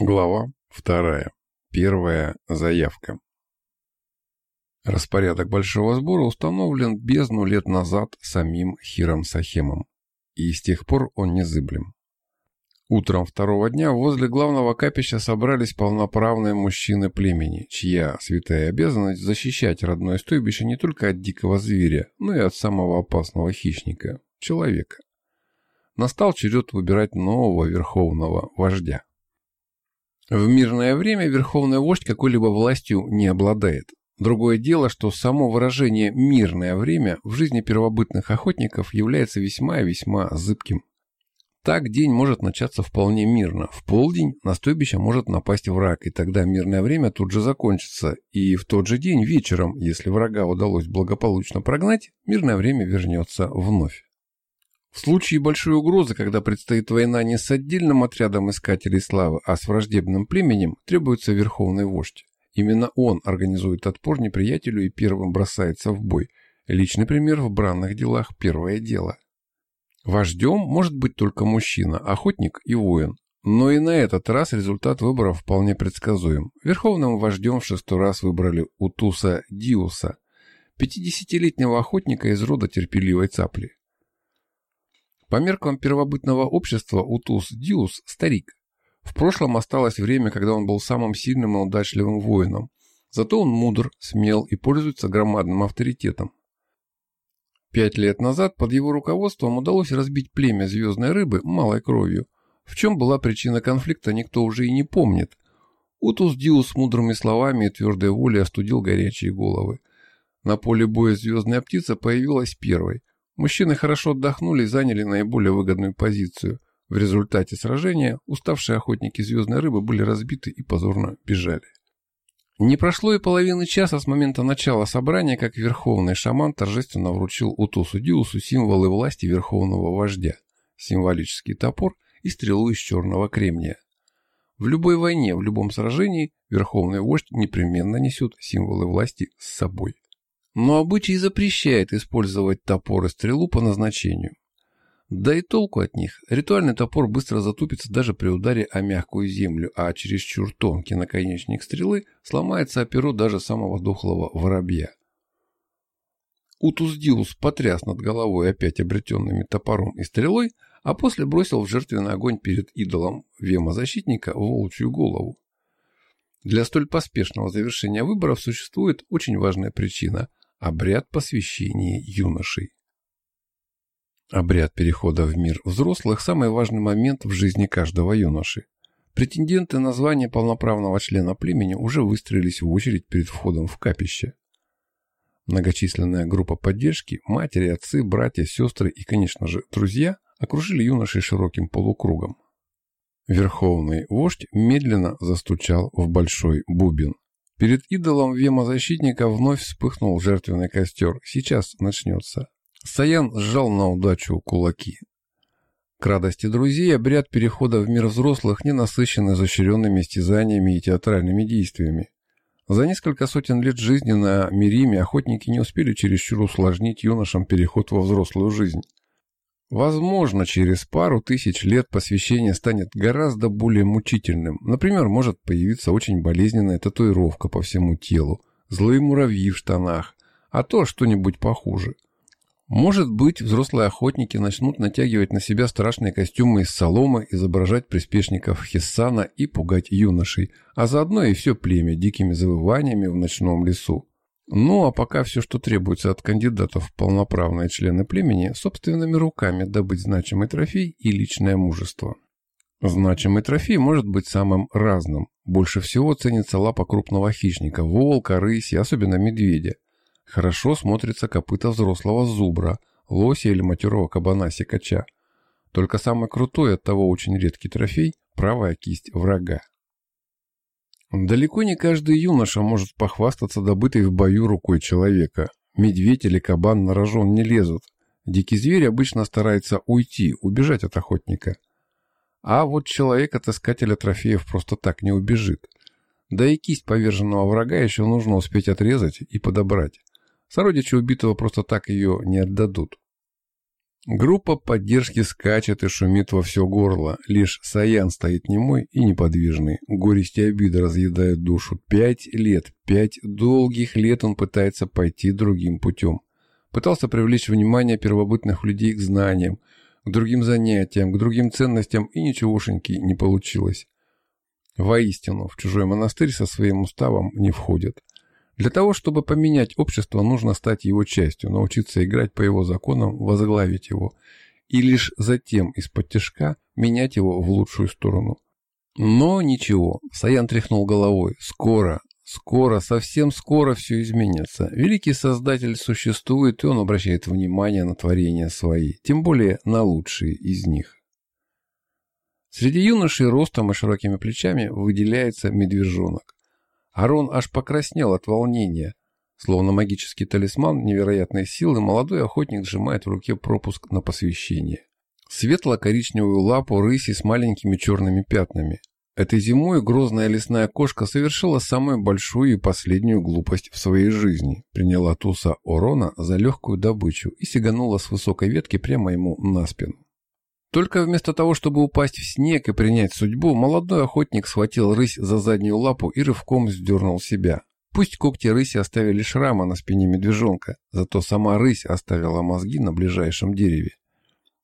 Глава вторая. Первая заявка. Распорядок большого сбора установлен бездну лет назад самим Хиром Сахемом, и с тех пор он незыблем. Утром второго дня возле главного капища собрались полноправные мужчины племени, чья святая обязанность защищать родное стойбище не только от дикого зверя, но и от самого опасного хищника – человека. Настал черед выбирать нового верховного вождя. В мирное время верховный вождь какой-либо властью не обладает. Другое дело, что само выражение «мирное время» в жизни первобытных охотников является весьма и весьма зыбким. Так день может начаться вполне мирно. В полдень на стойбище может напасть враг, и тогда мирное время тут же закончится. И в тот же день вечером, если врага удалось благополучно прогнать, мирное время вернется вновь. В случае большой угрозы, когда предстоит война не с отдельным отрядом искателей славы, а с враждебным племенем, требуется верховный вождь. Именно он организует отпор неприятелю и первым бросается в бой. Личный пример в бранных делах – первое дело. Вождем может быть только мужчина, охотник и воин. Но и на этот раз результат выборов вполне предсказуем. Верховным вождем в шестой раз выбрали Утуса Диуса, 50-летнего охотника из рода терпеливой цапли. По меркам первобытного общества Утус Диус – старик. В прошлом осталось время, когда он был самым сильным и удачливым воином. Зато он мудр, смел и пользуется громадным авторитетом. Пять лет назад под его руководством удалось разбить племя звездной рыбы малой кровью. В чем была причина конфликта, никто уже и не помнит. Утус Диус мудрыми словами и твердой волей остудил горячие головы. На поле боя звездная птица появилась первой. Мужчины хорошо отдохнули и заняли наиболее выгодную позицию. В результате сражения уставшие охотники звездной рыбы были разбиты и позорно бежали. Не прошло и половины часа с момента начала собрания, как верховный шаман торжественно вручил Утусу Диусу символы власти верховного вождя, символический топор и стрелу из черного кремния. В любой войне, в любом сражении верховный вождь непременно несет символы власти с собой. Но обычай запрещает использовать топор и стрелу по назначению. Да и толку от них. Ритуальный топор быстро затупится даже при ударе о мягкую землю, а чересчур тонкий наконечник стрелы сломается о перо даже самого дохлого воробья. Утуздиус потряс над головой опять обретенными топором и стрелой, а после бросил в жертвенный огонь перед идолом вема-защитника волчью голову. Для столь поспешного завершения выборов существует очень важная причина – Обряд посвящения юношей. Обряд перехода в мир взрослых – самый важный момент в жизни каждого юноши. Претенденты на звание полноправного члена племени уже выстроились в очередь перед входом в капище. Многочисленная группа поддержки, матери, отцы, братья, сестры и, конечно же, друзья окружили юношей широким полукругом. Верховный вождь медленно застучал в большой бубен. Перед идолом вема-защитника вновь вспыхнул жертвенный костер. Сейчас начнется. Саян сжал на удачу кулаки. К радости друзей обряд перехода в мир взрослых не насыщен изощренными стязаниями и театральными действиями. За несколько сотен лет жизни на Мириме охотники не успели чересчур усложнить юношам переход во взрослую жизнь. Возможно, через пару тысяч лет посвящение станет гораздо более мучительным. Например, может появиться очень болезненная татуировка по всему телу, злые муравьи в штанах, а то что-нибудь похуже. Может быть, взрослые охотники начнут натягивать на себя страшные костюмы из соломы, изображать приспешников Хиссана и пугать юношей, а заодно и все племя дикими завываниями в ночном лесу. Ну, а пока все, что требуется от кандидатов в полноправные члены племени, собственными руками добыть значимый трофей и личное мужество. Значимый трофей может быть самым разным. Больше всего ценится лапа крупного хищника, волка, рыси, особенно медведя. Хорошо смотрится копыта взрослого зубра, лося или матерого кабана-секача. Только самый крутой от того очень редкий трофей – правая кисть врага. Далеко не каждый юноша может похвастаться добытой в бою рукой человека. Медведь или кабан на рожон не лезут. Дикий зверь обычно старается уйти, убежать от охотника. А вот человек от искателя трофеев просто так не убежит. Да и кисть поверженного врага еще нужно успеть отрезать и подобрать. Сородичи убитого просто так ее не отдадут. Группа поддержки скачет и шумит во все горло. Лишь Саян стоит немой и неподвижный. Горести и обида разъедают душу. Пять лет, пять долгих лет он пытается пойти другим путем. Пытался привлечь внимание первобытных людей к знаниям, к другим занятиям, к другим ценностям, и ничегошеньки не получилось. Воистину, в чужой монастырь со своим уставом не входит. Для того, чтобы поменять общество, нужно стать его частью, научиться играть по его законам, возглавить его. И лишь затем из-под тяжка менять его в лучшую сторону. Но ничего, Саян тряхнул головой. Скоро, скоро, совсем скоро все изменится. Великий Создатель существует, и он обращает внимание на творения свои, тем более на лучшие из них. Среди юношей ростом и широкими плечами выделяется медвежонок. Арон аж покраснел от волнения. Словно магический талисман невероятной силы, молодой охотник сжимает в руке пропуск на посвящение. Светло-коричневую лапу рыси с маленькими черными пятнами. Этой зимой грозная лесная кошка совершила самую большую и последнюю глупость в своей жизни. Приняла туса Орона за легкую добычу и сиганула с высокой ветки прямо ему на спину. Только вместо того, чтобы упасть в снег и принять судьбу, молодой охотник схватил рысь за заднюю лапу и рывком сдернул себя. Пусть когти рыси оставили шрама на спине медвежонка, зато сама рысь оставила мозги на ближайшем дереве.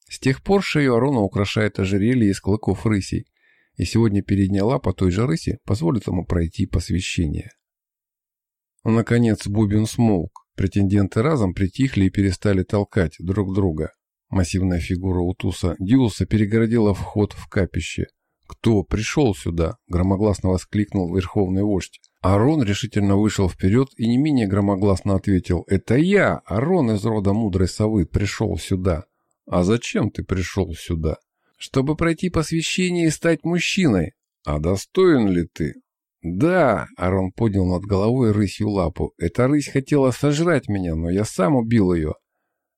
С тех пор шею Арона украшает ожерелье из клыков рысей, и сегодня передняя лапа той же рыси позволит ему пройти посвящение. Наконец Бубин смолк. Претенденты разом притихли и перестали толкать друг друга. Массивная фигура Утуса Диуса перегородила вход в капище. «Кто пришел сюда?» – громогласно воскликнул верховный вождь. Арон решительно вышел вперед и не менее громогласно ответил. «Это я, Арон из рода мудрой совы, пришел сюда». «А зачем ты пришел сюда?» «Чтобы пройти посвящение и стать мужчиной». «А достоин ли ты?» «Да», — Арон поднял над головой рысью лапу. «Эта рысь хотела сожрать меня, но я сам убил ее.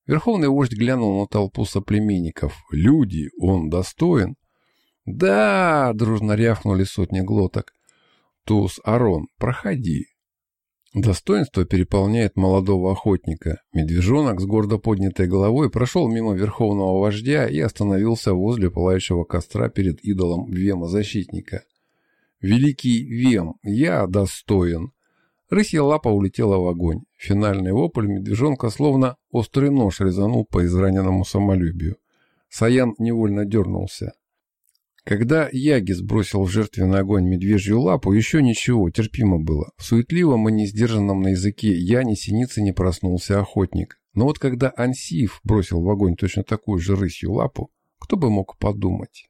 Верховный вождь глянул на толпу соплеменников. «Люди, он достоин?» «Да!» — дружно рявкнули сотни глоток. «Туз, Арон, проходи». Достоинство переполняет молодого охотника. Медвежонок с гордо поднятой головой прошел мимо верховного вождя и остановился возле пылающего костра перед идолом Вема-защитника. «Великий Вем, я достоин!» Рысья лапа улетела в огонь. Финальный вопль медвежонка словно острый нож резанул по израненному самолюбию. Саян невольно дернулся. Когда Яги сбросил в жертвенный огонь медвежью лапу, еще ничего, терпимо было. В суетливом и несдержанном на языке Яне синицы не проснулся охотник. Но вот когда Ансиев бросил в огонь точно такую же рысью лапу, кто бы мог подумать?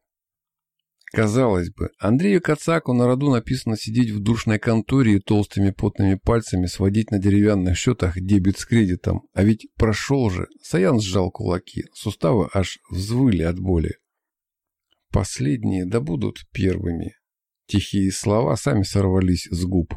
Казалось бы, Андрею Кацаку на роду написано сидеть в душной конторе и толстыми потными пальцами сводить на деревянных счетах дебет с кредитом. А ведь прошел же. Саян сжал кулаки. Суставы аж взвыли от боли. Последние да будут первыми. Тихие слова сами сорвались с губ.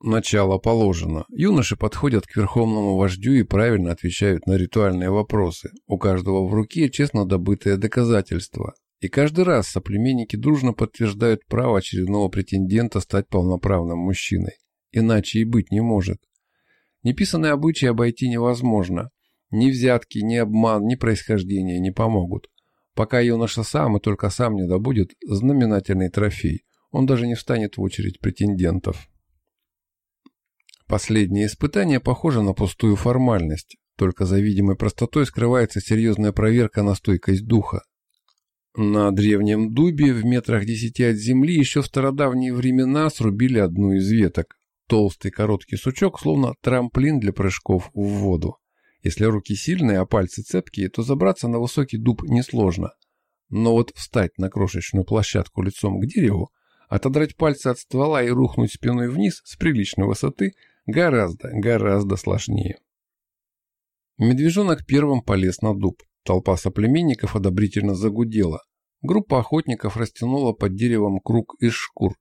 Начало положено. Юноши подходят к верховному вождю и правильно отвечают на ритуальные вопросы. У каждого в руке честно добытое доказательство. И каждый раз соплеменники дружно подтверждают право очередного претендента стать полноправным мужчиной. Иначе и быть не может. Неписанные обычаи обойти невозможно. Ни взятки, ни обман, ни происхождение не помогут. Пока юноша сам и только сам не добудет знаменательный трофей, он даже не встанет в очередь претендентов. Последнее испытание похоже на пустую формальность, только за видимой простотой скрывается серьезная проверка на стойкость духа. На древнем дубе в метрах десяти от земли еще в стародавние времена срубили одну из веток. Толстый короткий сучок, словно трамплин для прыжков в воду. Если руки сильные, а пальцы цепкие, то забраться на высокий дуб несложно. Но вот встать на крошечную площадку лицом к дереву, отодрать пальцы от ствола и рухнуть спиной вниз с приличной высоты гораздо, гораздо сложнее. Медвежонок первым полез на дуб. Толпа соплеменников одобрительно загудела. Группа охотников растянула под деревом круг из шкур.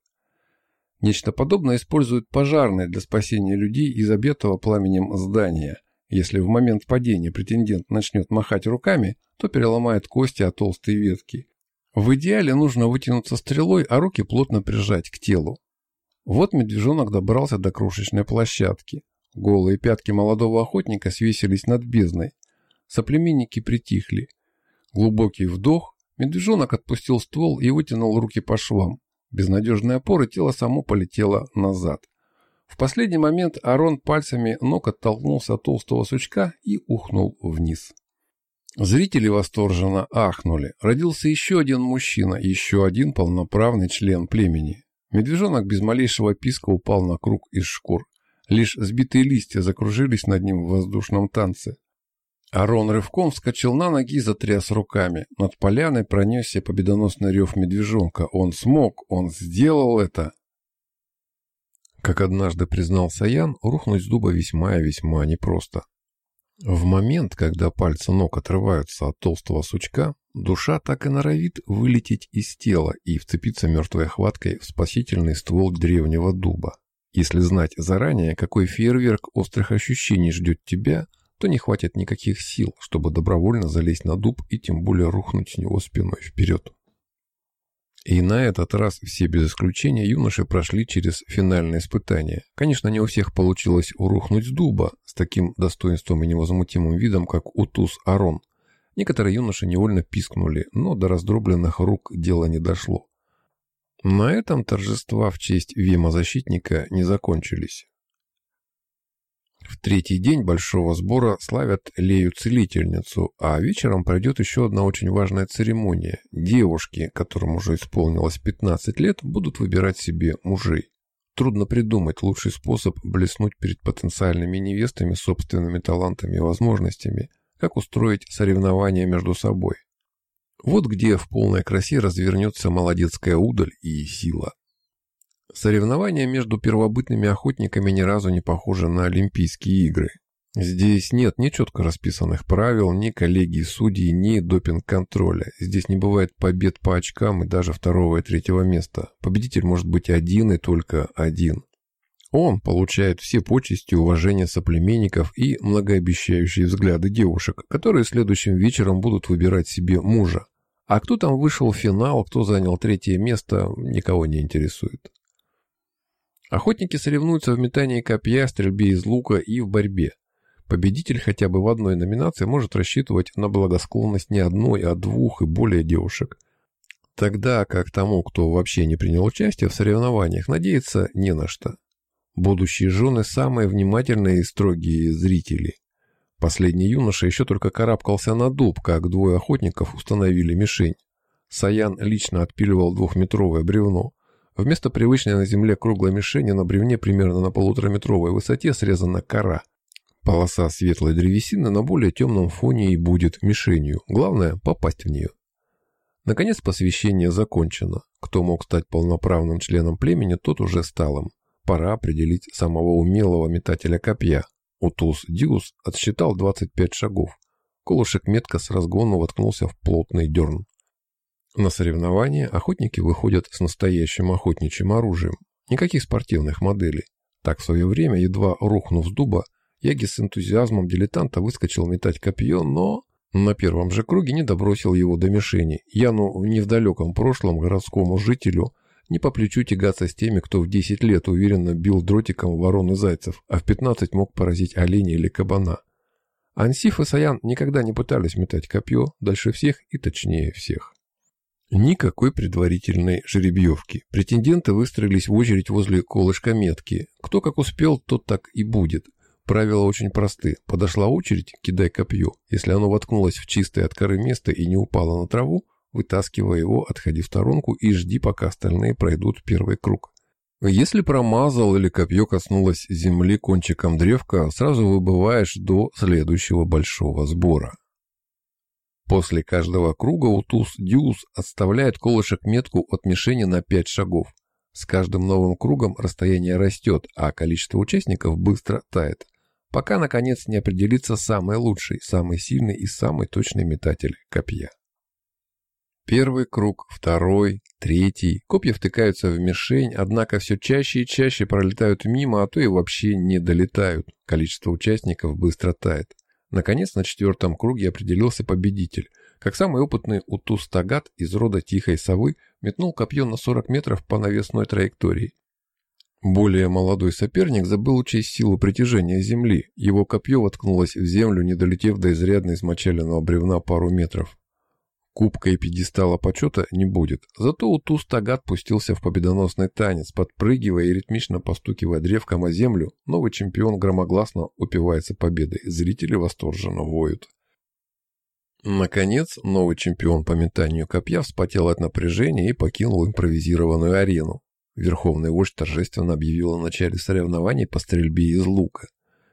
Нечто подобное используют пожарные для спасения людей из обетого пламенем здания. Если в момент падения претендент начнет махать руками, то переломает кости о толстые ветки. В идеале нужно вытянуться стрелой, а руки плотно прижать к телу. Вот медвежонок добрался до крошечной площадки. Голые пятки молодого охотника свесились над бездной. Соплеменники притихли. Глубокий вдох, медвежонок отпустил ствол и вытянул руки по швам. Безнадежная опора тело само полетело назад. В последний момент Арон пальцами ног оттолкнулся от толстого сучка и ухнул вниз. Зрители восторженно ахнули. Родился еще один мужчина, еще один полноправный член племени. Медвежонок без малейшего писка упал на круг из шкур. Лишь сбитые листья закружились над ним в воздушном танце. Арон рывком вскочил на ноги и затряс руками. Над поляной пронесся победоносный рев медвежонка. Он смог, он сделал это. Как однажды признал Саян, рухнуть с дуба весьма и весьма непросто. В момент, когда пальцы ног отрываются от толстого сучка, душа так и норовит вылететь из тела и вцепиться мертвой хваткой в спасительный ствол древнего дуба. Если знать заранее, какой фейерверк острых ощущений ждет тебя, то не хватит никаких сил, чтобы добровольно залезть на дуб и тем более рухнуть с него спиной вперед. И на этот раз все без исключения юноши прошли через финальное испытание. Конечно, не у всех получилось урухнуть с дуба с таким достоинством и невозмутимым видом, как Утус Арон. Некоторые юноши невольно пискнули, но до раздробленных рук дело не дошло. На этом торжества в честь Вима-защитника не закончились. В третий день большого сбора славят Лею-целительницу, а вечером пройдет еще одна очень важная церемония. Девушки, которым уже исполнилось 15 лет, будут выбирать себе мужей. Трудно придумать лучший способ блеснуть перед потенциальными невестами собственными талантами и возможностями, как устроить соревнования между собой. Вот где в полной красе развернется молодецкая удаль и сила. Соревнования между первобытными охотниками ни разу не похожи на Олимпийские игры. Здесь нет ни четко расписанных правил, ни коллегий судей, ни допинг-контроля. Здесь не бывает побед по очкам и даже второго и третьего места. Победитель может быть один и только один. Он получает все почести, уважение соплеменников и многообещающие взгляды девушек, которые следующим вечером будут выбирать себе мужа. А кто там вышел в финал, кто занял третье место, никого не интересует. Охотники соревнуются в метании копья, стрельбе из лука и в борьбе. Победитель хотя бы в одной номинации может рассчитывать на благосклонность не одной, а двух и более девушек. Тогда как тому, кто вообще не принял участие в соревнованиях, надеяться не на что. Будущие жены самые внимательные и строгие зрители. Последний юноша еще только карабкался на дуб, как двое охотников установили мишень. Саян лично отпиливал двухметровое бревно. Вместо привычной на земле круглой мишени на бревне примерно на полутораметровой высоте срезана кора. Полоса светлой древесины на более темном фоне и будет мишенью. Главное – попасть в нее. Наконец посвящение закончено. Кто мог стать полноправным членом племени, тот уже стал им. Пора определить самого умелого метателя копья. Утус Диус отсчитал 25 шагов. Колышек метко с разгона воткнулся в плотный дерн. На соревнования охотники выходят с настоящим охотничьим оружием. Никаких спортивных моделей. Так в свое время, едва рухнув с дуба, Яги с энтузиазмом дилетанта выскочил метать копье, но на первом же круге не добросил его до мишени. Яну не в далеком прошлом городскому жителю не по плечу тягаться с теми, кто в 10 лет уверенно бил дротиком ворон и зайцев, а в 15 мог поразить оленя или кабана. Ансиф и Саян никогда не пытались метать копье дальше всех и точнее всех. Никакой предварительной жеребьевки. Претенденты выстроились в очередь возле колышка метки. Кто как успел, тот так и будет. Правила очень просты. Подошла очередь, кидай копье. Если оно воткнулось в чистое от коры место и не упало на траву, вытаскивай его, отходи в сторонку и жди, пока остальные пройдут первый круг. Если промазал или копье коснулось земли кончиком древка, сразу выбываешь до следующего большого сбора. После каждого круга Утус-Дюс отставляет колышек метку от мишени на 5 шагов. С каждым новым кругом расстояние растет, а количество участников быстро тает, пока, наконец, не определится самый лучший, самый сильный и самый точный метатель копья. Первый круг, второй, третий. Копья втыкаются в мишень, однако все чаще и чаще пролетают мимо, а то и вообще не долетают. Количество участников быстро тает. Наконец, на четвертом круге определился победитель. Как самый опытный Утус Тагат из рода Тихой Совы метнул копье на 40 метров по навесной траектории. Более молодой соперник забыл учесть силу притяжения Земли. Его копье воткнулось в землю, не долетев до изрядно измочаленного бревна пару метров. Кубка и пьедестала почета не будет. Зато Утус Тагат пустился в победоносный танец, подпрыгивая и ритмично постукивая древком о землю. Новый чемпион громогласно упивается победой. Зрители восторженно воют. Наконец, новый чемпион по метанию копья вспотел от напряжения и покинул импровизированную арену. Верховный вождь торжественно объявил о начале соревнований по стрельбе из лука.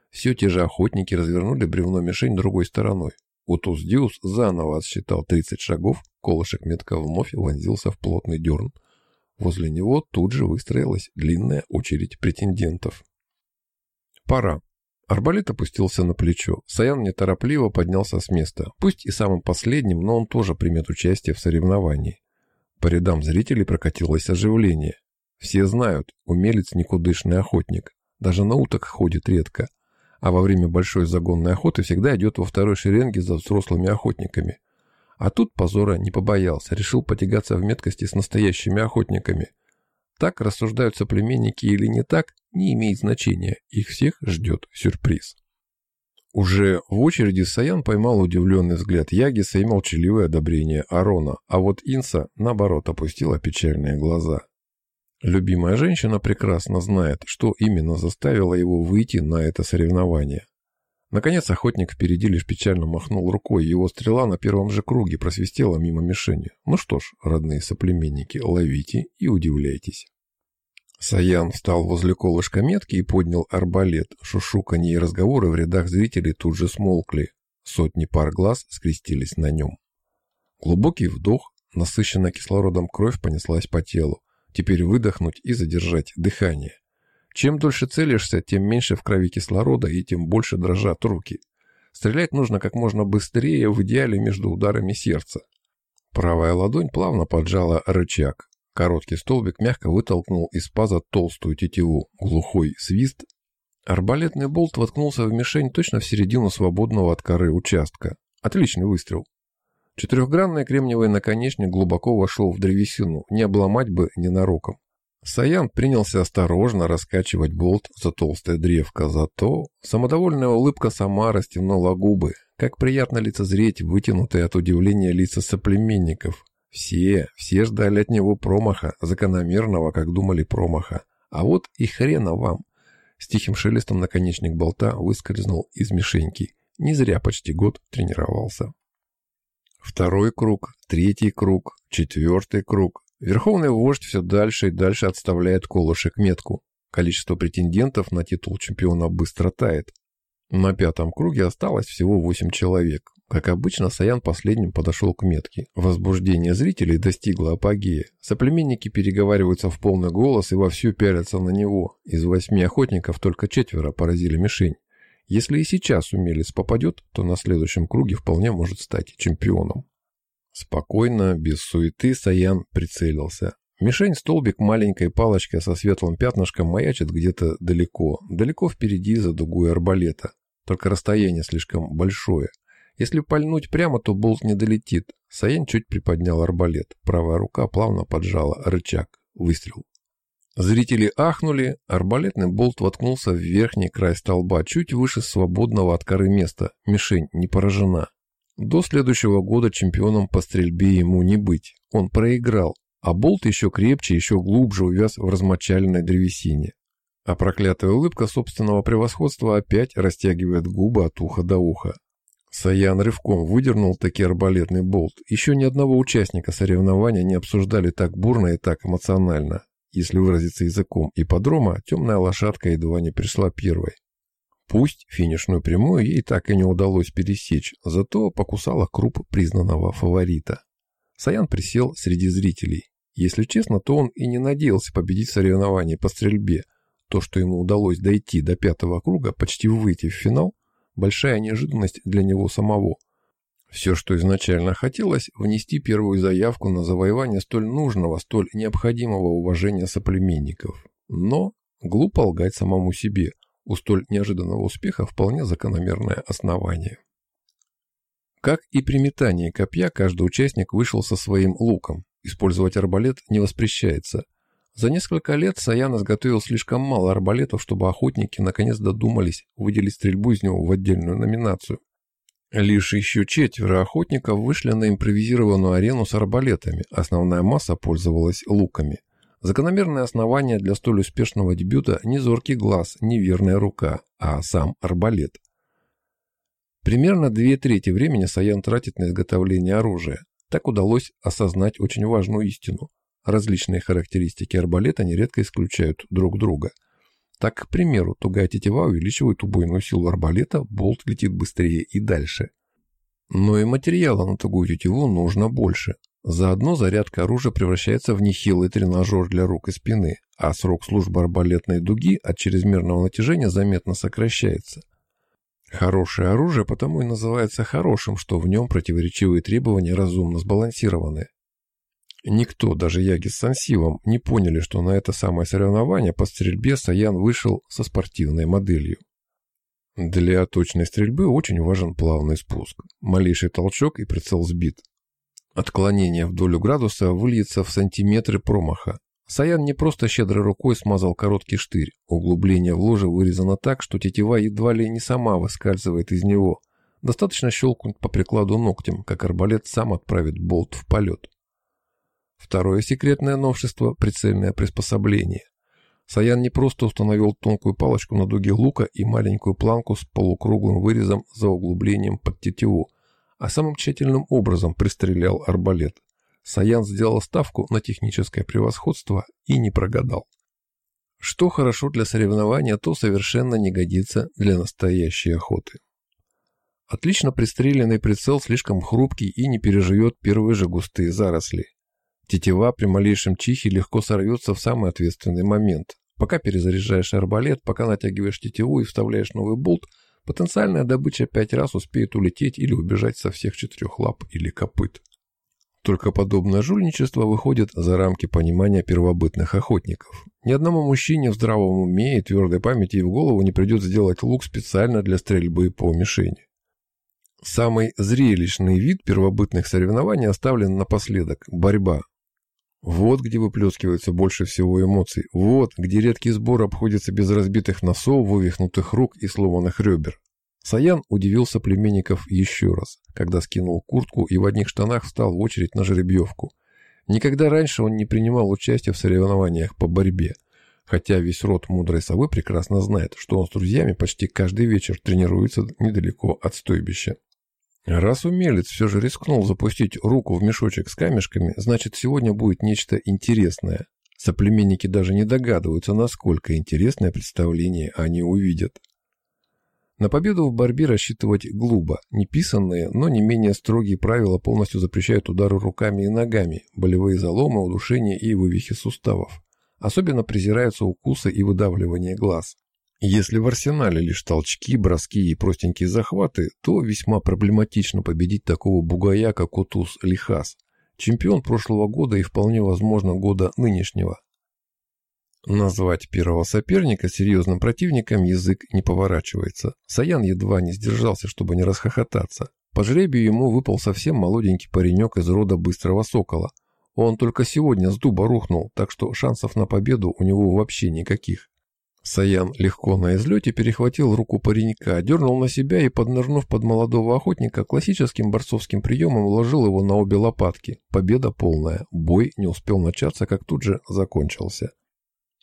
Все те же охотники развернули бревно мишень другой стороной. Утус Диус заново отсчитал 30 шагов, колышек метка вновь вонзился в плотный дерн. Возле него тут же выстроилась длинная очередь претендентов. Пора. Арбалет опустился на плечо. Саян неторопливо поднялся с места. Пусть и самым последним, но он тоже примет участие в соревновании. По рядам зрителей прокатилось оживление. Все знают, умелец никудышный охотник. Даже на уток ходит редко. А во время большой загонной охоты всегда идет во второй шеренге за взрослыми охотниками. А тут позора не побоялся, решил потягаться в меткости с настоящими охотниками. Так рассуждают соплеменники или не так, не имеет значения. Их всех ждет сюрприз. Уже в очереди Саян поймал удивленный взгляд Ягиса и молчаливое одобрение Арона, а вот Инса, наоборот, опустила печальные глаза. Любимая женщина прекрасно знает, что именно заставило его выйти на это соревнование. Наконец охотник впереди лишь печально махнул рукой, его стрела на первом же круге просвистела мимо мишени. Ну что ж, родные соплеменники, ловите и удивляйтесь. Саян встал возле колышка метки и поднял арбалет. Шушуканье и разговоры в рядах зрителей тут же смолкли. Сотни пар глаз скрестились на нем. Глубокий вдох, насыщенная кислородом кровь понеслась по телу. Теперь выдохнуть и задержать дыхание. Чем дольше целишься, тем меньше в крови кислорода и тем больше дрожат руки. Стрелять нужно как можно быстрее, в идеале между ударами сердца. Правая ладонь плавно поджала рычаг. Короткий столбик мягко вытолкнул из паза толстую тетиву. Глухой свист. Арбалетный болт воткнулся в мишень точно в середину свободного от коры участка. Отличный выстрел. Четырехгранный кремниевый наконечник глубоко вошел в древесину, не обломать бы ненароком. Саян принялся осторожно раскачивать болт за толстое древко, зато самодовольная улыбка сама растянула губы. Как приятно лицезреть вытянутые от удивления лица соплеменников. Все, все ждали от него промаха, закономерного, как думали, промаха. А вот и хрена вам. С тихим шелестом наконечник болта выскользнул из мишеньки. Не зря почти год тренировался. Второй круг, третий круг, четвертый круг. Верховный вождь все дальше и дальше отставляет колышек метку. Количество претендентов на титул чемпиона быстро тает. На пятом круге осталось всего восемь человек. Как обычно, Саян последним подошел к метке. Возбуждение зрителей достигло апогея. Соплеменники переговариваются в полный голос и вовсю пялятся на него. Из восьми охотников только четверо поразили мишень. Если и сейчас умелец попадет, то на следующем круге вполне может стать чемпионом. Спокойно, без суеты, Саян прицелился. Мишень-столбик маленькой палочкой со светлым пятнышком маячит где-то далеко, далеко впереди за дугой арбалета. Только расстояние слишком большое. Если пальнуть прямо, то болт не долетит. Саян чуть приподнял арбалет. Правая рука плавно поджала рычаг. Выстрел. Зрители ахнули, арбалетный болт воткнулся в верхний край столба, чуть выше свободного от коры места. Мишень не поражена. До следующего года чемпионом по стрельбе ему не быть. Он проиграл, а болт еще крепче, еще глубже увяз в размочаленной древесине. А проклятая улыбка собственного превосходства опять растягивает губы от уха до уха. Саян рывком выдернул таки арбалетный болт. Еще ни одного участника соревнования не обсуждали так бурно и так эмоционально. Если выразиться языком ипподрома, темная лошадка едва не пришла первой. Пусть финишную прямую ей так и не удалось пересечь, зато покусала круп признанного фаворита. Саян присел среди зрителей. Если честно, то он и не надеялся победить в соревновании по стрельбе. То, что ему удалось дойти до пятого круга, почти выйти в финал, большая неожиданность для него самого. Все, что изначально хотелось, внести первую заявку на завоевание столь нужного, столь необходимого уважения соплеменников. Но глупо лгать самому себе. У столь неожиданного успеха вполне закономерное основание. Как и при метании копья, каждый участник вышел со своим луком. Использовать арбалет не воспрещается. За несколько лет Саян изготовил слишком мало арбалетов, чтобы охотники наконец додумались выделить стрельбу из него в отдельную номинацию. Лишь еще четверо охотников вышли на импровизированную арену с арбалетами, основная масса пользовалась луками. Закономерное основание для столь успешного дебюта не зоркий глаз, не верная рука, а сам арбалет. Примерно две трети времени Саян тратит на изготовление оружия. Так удалось осознать очень важную истину. Различные характеристики арбалета нередко исключают друг друга. Так, к примеру, тугая тетива увеличивает убойную силу арбалета, болт летит быстрее и дальше. Но и материала на тугую тетиву нужно больше. Заодно зарядка оружия превращается в нехилый тренажер для рук и спины, а срок службы арбалетной дуги от чрезмерного натяжения заметно сокращается. Хорошее оружие потому и называется хорошим, что в нем противоречивые требования разумно сбалансированы. Никто, даже Яги с Сансивом, не поняли, что на это самое соревнование по стрельбе Саян вышел со спортивной моделью. Для точной стрельбы очень важен плавный спуск. Малейший толчок и прицел сбит. Отклонение в долю градуса выльется в сантиметры промаха. Саян не просто щедрой рукой смазал короткий штырь. Углубление в ложе вырезано так, что тетива едва ли не сама выскальзывает из него. Достаточно щелкнуть по прикладу ногтем, как арбалет сам отправит болт в полет. Второе секретное новшество – прицельное приспособление. Саян не просто установил тонкую палочку на дуге лука и маленькую планку с полукруглым вырезом за углублением под тетиву, а самым тщательным образом пристрелял арбалет. Саян сделал ставку на техническое превосходство и не прогадал. Что хорошо для соревнования, то совершенно не годится для настоящей охоты. Отлично пристреленный прицел слишком хрупкий и не переживет первые же густые заросли. Тетива при малейшем чихе легко сорвется в самый ответственный момент. Пока перезаряжаешь арбалет, пока натягиваешь тетиву и вставляешь новый болт, потенциальная добыча пять раз успеет улететь или убежать со всех четырех лап или копыт. Только подобное жульничество выходит за рамки понимания первобытных охотников. Ни одному мужчине в здравом уме и твердой памяти и в голову не придет сделать лук специально для стрельбы по мишени. Самый зрелищный вид первобытных соревнований оставлен напоследок – борьба, вот где выплескивается больше всего эмоций. Вот где редкий сбор обходится без разбитых носов, вывихнутых рук и сломанных ребер. Саян удивился племенников еще раз, когда скинул куртку и в одних штанах встал в очередь на жеребьевку. Никогда раньше он не принимал участия в соревнованиях по борьбе, хотя весь род мудрой совы прекрасно знает, что он с друзьями почти каждый вечер тренируется недалеко от стойбища. Раз умелец все же рискнул запустить руку в мешочек с камешками, значит сегодня будет нечто интересное. Соплеменники даже не догадываются, насколько интересное представление они увидят. На победу в борьбе рассчитывать глупо. Неписанные, но не менее строгие правила полностью запрещают удары руками и ногами, болевые заломы, удушения и вывихи суставов. Особенно презираются укусы и выдавливание глаз. Если в арсенале лишь толчки, броски и простенькие захваты, то весьма проблематично победить такого бугая, как Утус Лихас, чемпион прошлого года и вполне возможно года нынешнего. Назвать первого соперника серьезным противником язык не поворачивается. Саян едва не сдержался, чтобы не расхохотаться. По жребию ему выпал совсем молоденький паренек из рода Быстрого Сокола. Он только сегодня с дуба рухнул, так что шансов на победу у него вообще никаких. Саян легко на излете перехватил руку паренька, дернул на себя и, поднырнув под молодого охотника, классическим борцовским приемом уложил его на обе лопатки. Победа полная. Бой не успел начаться, как тут же закончился.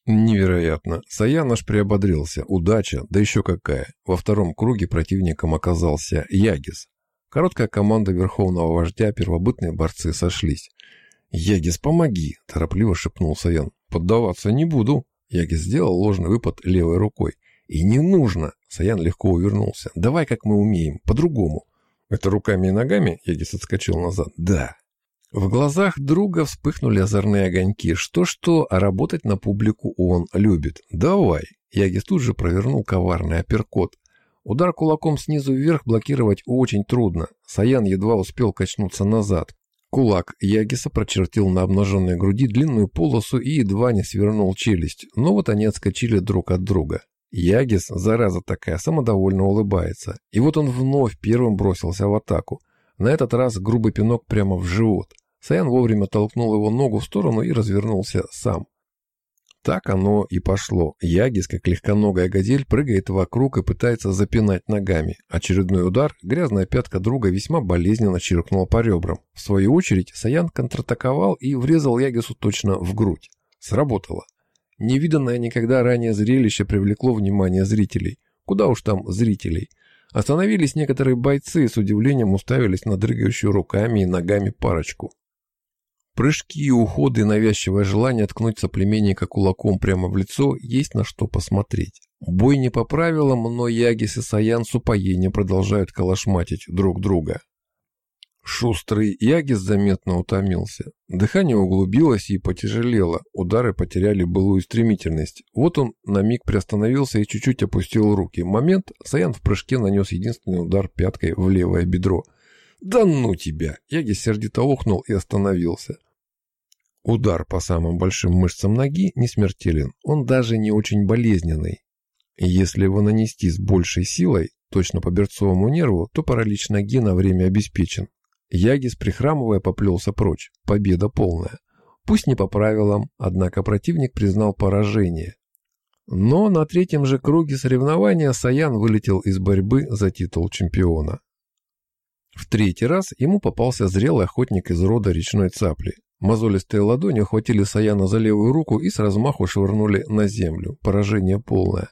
Невероятно. Саян аж приободрился. Удача, да еще какая. Во втором круге противником оказался Ягис. Короткая команда верховного вождя, первобытные борцы сошлись. «Ягис, помоги!» – торопливо шепнул Саян. «Поддаваться не буду!» Яги сделал ложный выпад левой рукой. «И не нужно!» Саян легко увернулся. «Давай, как мы умеем, по-другому». «Это руками и ногами?» Ягис отскочил назад. «Да». В глазах друга вспыхнули озорные огоньки. Что-что, а работать на публику он любит. «Давай!» Ягис тут же провернул коварный апперкот. Удар кулаком снизу вверх блокировать очень трудно. Саян едва успел качнуться назад. Кулак Ягиса прочертил на обнаженной груди длинную полосу и едва не свернул челюсть, но вот они отскочили друг от друга. Ягис, зараза такая, самодовольно улыбается. И вот он вновь первым бросился в атаку. На этот раз грубый пинок прямо в живот. Саян вовремя толкнул его ногу в сторону и развернулся сам. Так оно и пошло. Ягис, как легконогая газель, прыгает вокруг и пытается запинать ногами. Очередной удар, грязная пятка друга весьма болезненно чиркнула по ребрам. В свою очередь, Саян контратаковал и врезал Ягису точно в грудь. Сработало. Невиданное никогда ранее зрелище привлекло внимание зрителей. Куда уж там зрителей. Остановились некоторые бойцы и с удивлением уставились на дрыгающую руками и ногами парочку. Прыжки, уходы и навязчивое желание ткнуть соплеменника кулаком прямо в лицо есть на что посмотреть. Бой не по правилам, но Ягис и Саян с упоением продолжают калашматить друг друга. Шустрый Ягис заметно утомился. Дыхание углубилось и потяжелело, удары потеряли былую стремительность. Вот он на миг приостановился и чуть-чуть опустил руки. Момент, Саян в прыжке нанес единственный удар пяткой в левое бедро – «Да ну тебя!» Яги сердито охнул и остановился. Удар по самым большим мышцам ноги не смертелен, он даже не очень болезненный. Если его нанести с большей силой, точно по берцовому нерву, то паралич ноги на время обеспечен. Ягис, прихрамывая, поплелся прочь. Победа полная. Пусть не по правилам, однако противник признал поражение. Но на третьем же круге соревнования Саян вылетел из борьбы за титул чемпиона. В третий раз ему попался зрелый охотник из рода речной цапли. Мозолистые ладони охватили Саяна за левую руку и с размаху швырнули на землю. Поражение полное.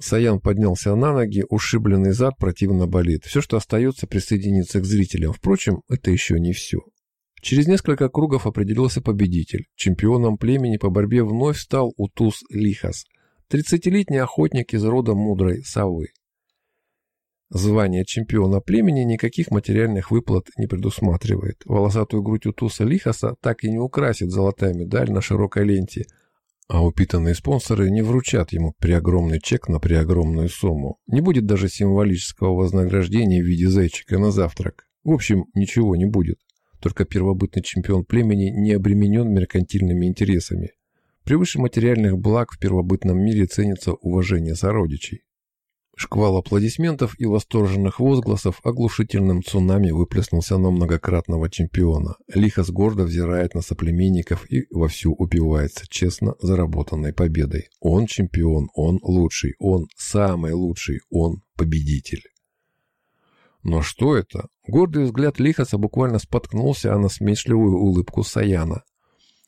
Саян поднялся на ноги, ушибленный зад противно болит. Все, что остается, присоединиться к зрителям. Впрочем, это еще не все. Через несколько кругов определился победитель. Чемпионом племени по борьбе вновь стал Утус Лихас, тридцатилетний охотник из рода мудрой совы. Звание чемпиона племени никаких материальных выплат не предусматривает. Волосатую грудь Утуса Лихаса так и не украсит золотая медаль на широкой ленте, а упитанные спонсоры не вручат ему преогромный чек на преогромную сумму. Не будет даже символического вознаграждения в виде зайчика на завтрак. В общем, ничего не будет. Только первобытный чемпион племени не обременен меркантильными интересами. Превыше материальных благ в первобытном мире ценится уважение сородичей. Шквал аплодисментов и восторженных возгласов оглушительным цунами выплеснулся на многократного чемпиона. Лихос гордо взирает на соплеменников и вовсю упивается честно заработанной победой. Он чемпион, он лучший, он самый лучший, он победитель. Но что это? Гордый взгляд Лихоса буквально споткнулся о насмешливую улыбку Саяна.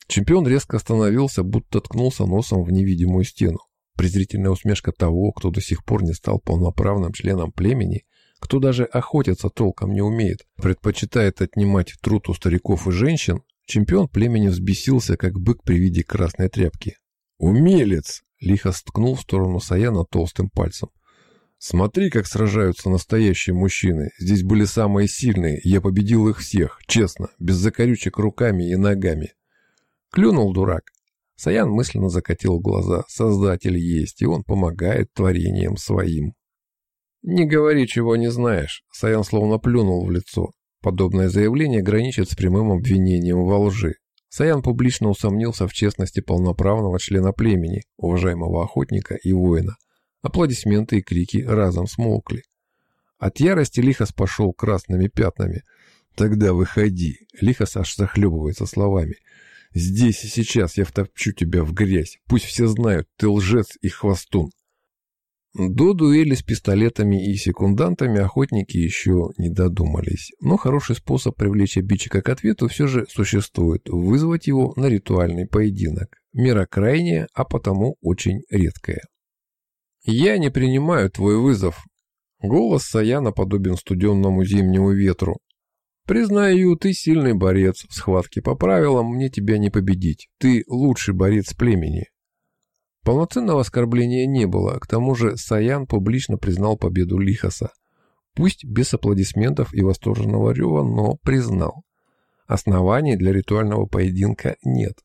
Чемпион резко остановился, будто ткнулся носом в невидимую стену. Презрительная усмешка того, кто до сих пор не стал полноправным членом племени, кто даже охотиться толком не умеет, предпочитает отнимать труд у стариков и женщин, чемпион племени взбесился, как бык при виде красной тряпки. «Умелец!» — лихо сткнул в сторону Саяна толстым пальцем. «Смотри, как сражаются настоящие мужчины. Здесь были самые сильные, я победил их всех, честно, без закорючек руками и ногами». Клюнул дурак. Саян мысленно закатил глаза. Создатель есть, и он помогает творениям своим. «Не говори, чего не знаешь», — Саян словно плюнул в лицо. Подобное заявление граничит с прямым обвинением во лжи. Саян публично усомнился в честности полноправного члена племени, уважаемого охотника и воина. Аплодисменты и крики разом смолкли. От ярости Лихос пошел красными пятнами. «Тогда выходи!» Лихос аж захлебывается словами. Здесь и сейчас я втопчу тебя в грязь. Пусть все знают, ты лжец и хвостун. До дуэли с пистолетами и секундантами охотники еще не додумались. Но хороший способ привлечь обидчика к ответу все же существует. Вызвать его на ритуальный поединок. Мера крайняя, а потому очень редкая. «Я не принимаю твой вызов». Голос Саяна подобен студенному зимнему ветру. Признаю, ты сильный борец в схватке. По правилам мне тебя не победить. Ты лучший борец племени. Полноценного оскорбления не было. К тому же Саян публично признал победу Лихаса. Пусть без аплодисментов и восторженного рева, но признал. Оснований для ритуального поединка нет.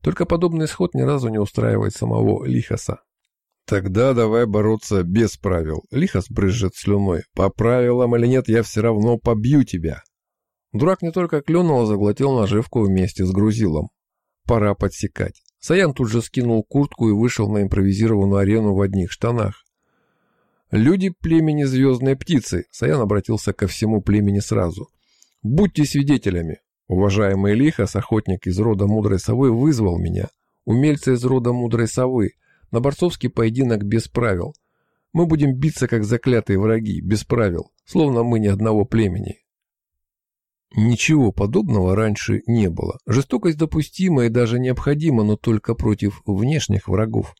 Только подобный исход ни разу не устраивает самого Лихаса. Тогда давай бороться без правил. Лихас брызжет слюной. По правилам или нет, я все равно побью тебя. Дурак не только клюнул, а заглотил наживку вместе с грузилом. Пора подсекать. Саян тут же скинул куртку и вышел на импровизированную арену в одних штанах. «Люди племени Звездной Птицы», — Саян обратился ко всему племени сразу. «Будьте свидетелями. Уважаемый Лихас, охотник из рода Мудрой Совы, вызвал меня. Умельцы из рода мудрой совы. На борцовский поединок без правил. Мы будем биться, как заклятые враги, без правил, словно мы ни одного племени. Ничего подобного раньше не было. Жестокость допустима и даже необходима, но только против внешних врагов.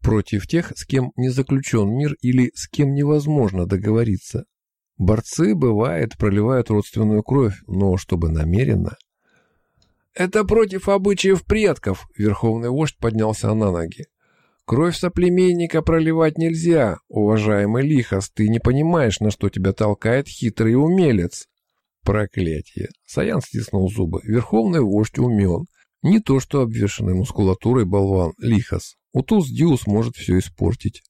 Против тех, с кем не заключен мир или с кем невозможно договориться. Борцы, бывает, проливают родственную кровь, но чтобы намеренно. «Это против обычаев предков!» — верховный вождь поднялся на ноги. «Кровь соплеменника проливать нельзя, уважаемый Лихос, ты не понимаешь, на что тебя толкает хитрый умелец!» Проклятие! Саян стиснул зубы. Верховный вождь умен. Не то что обвешанный мускулатурой болван Лихос. Утус Диус может все испортить.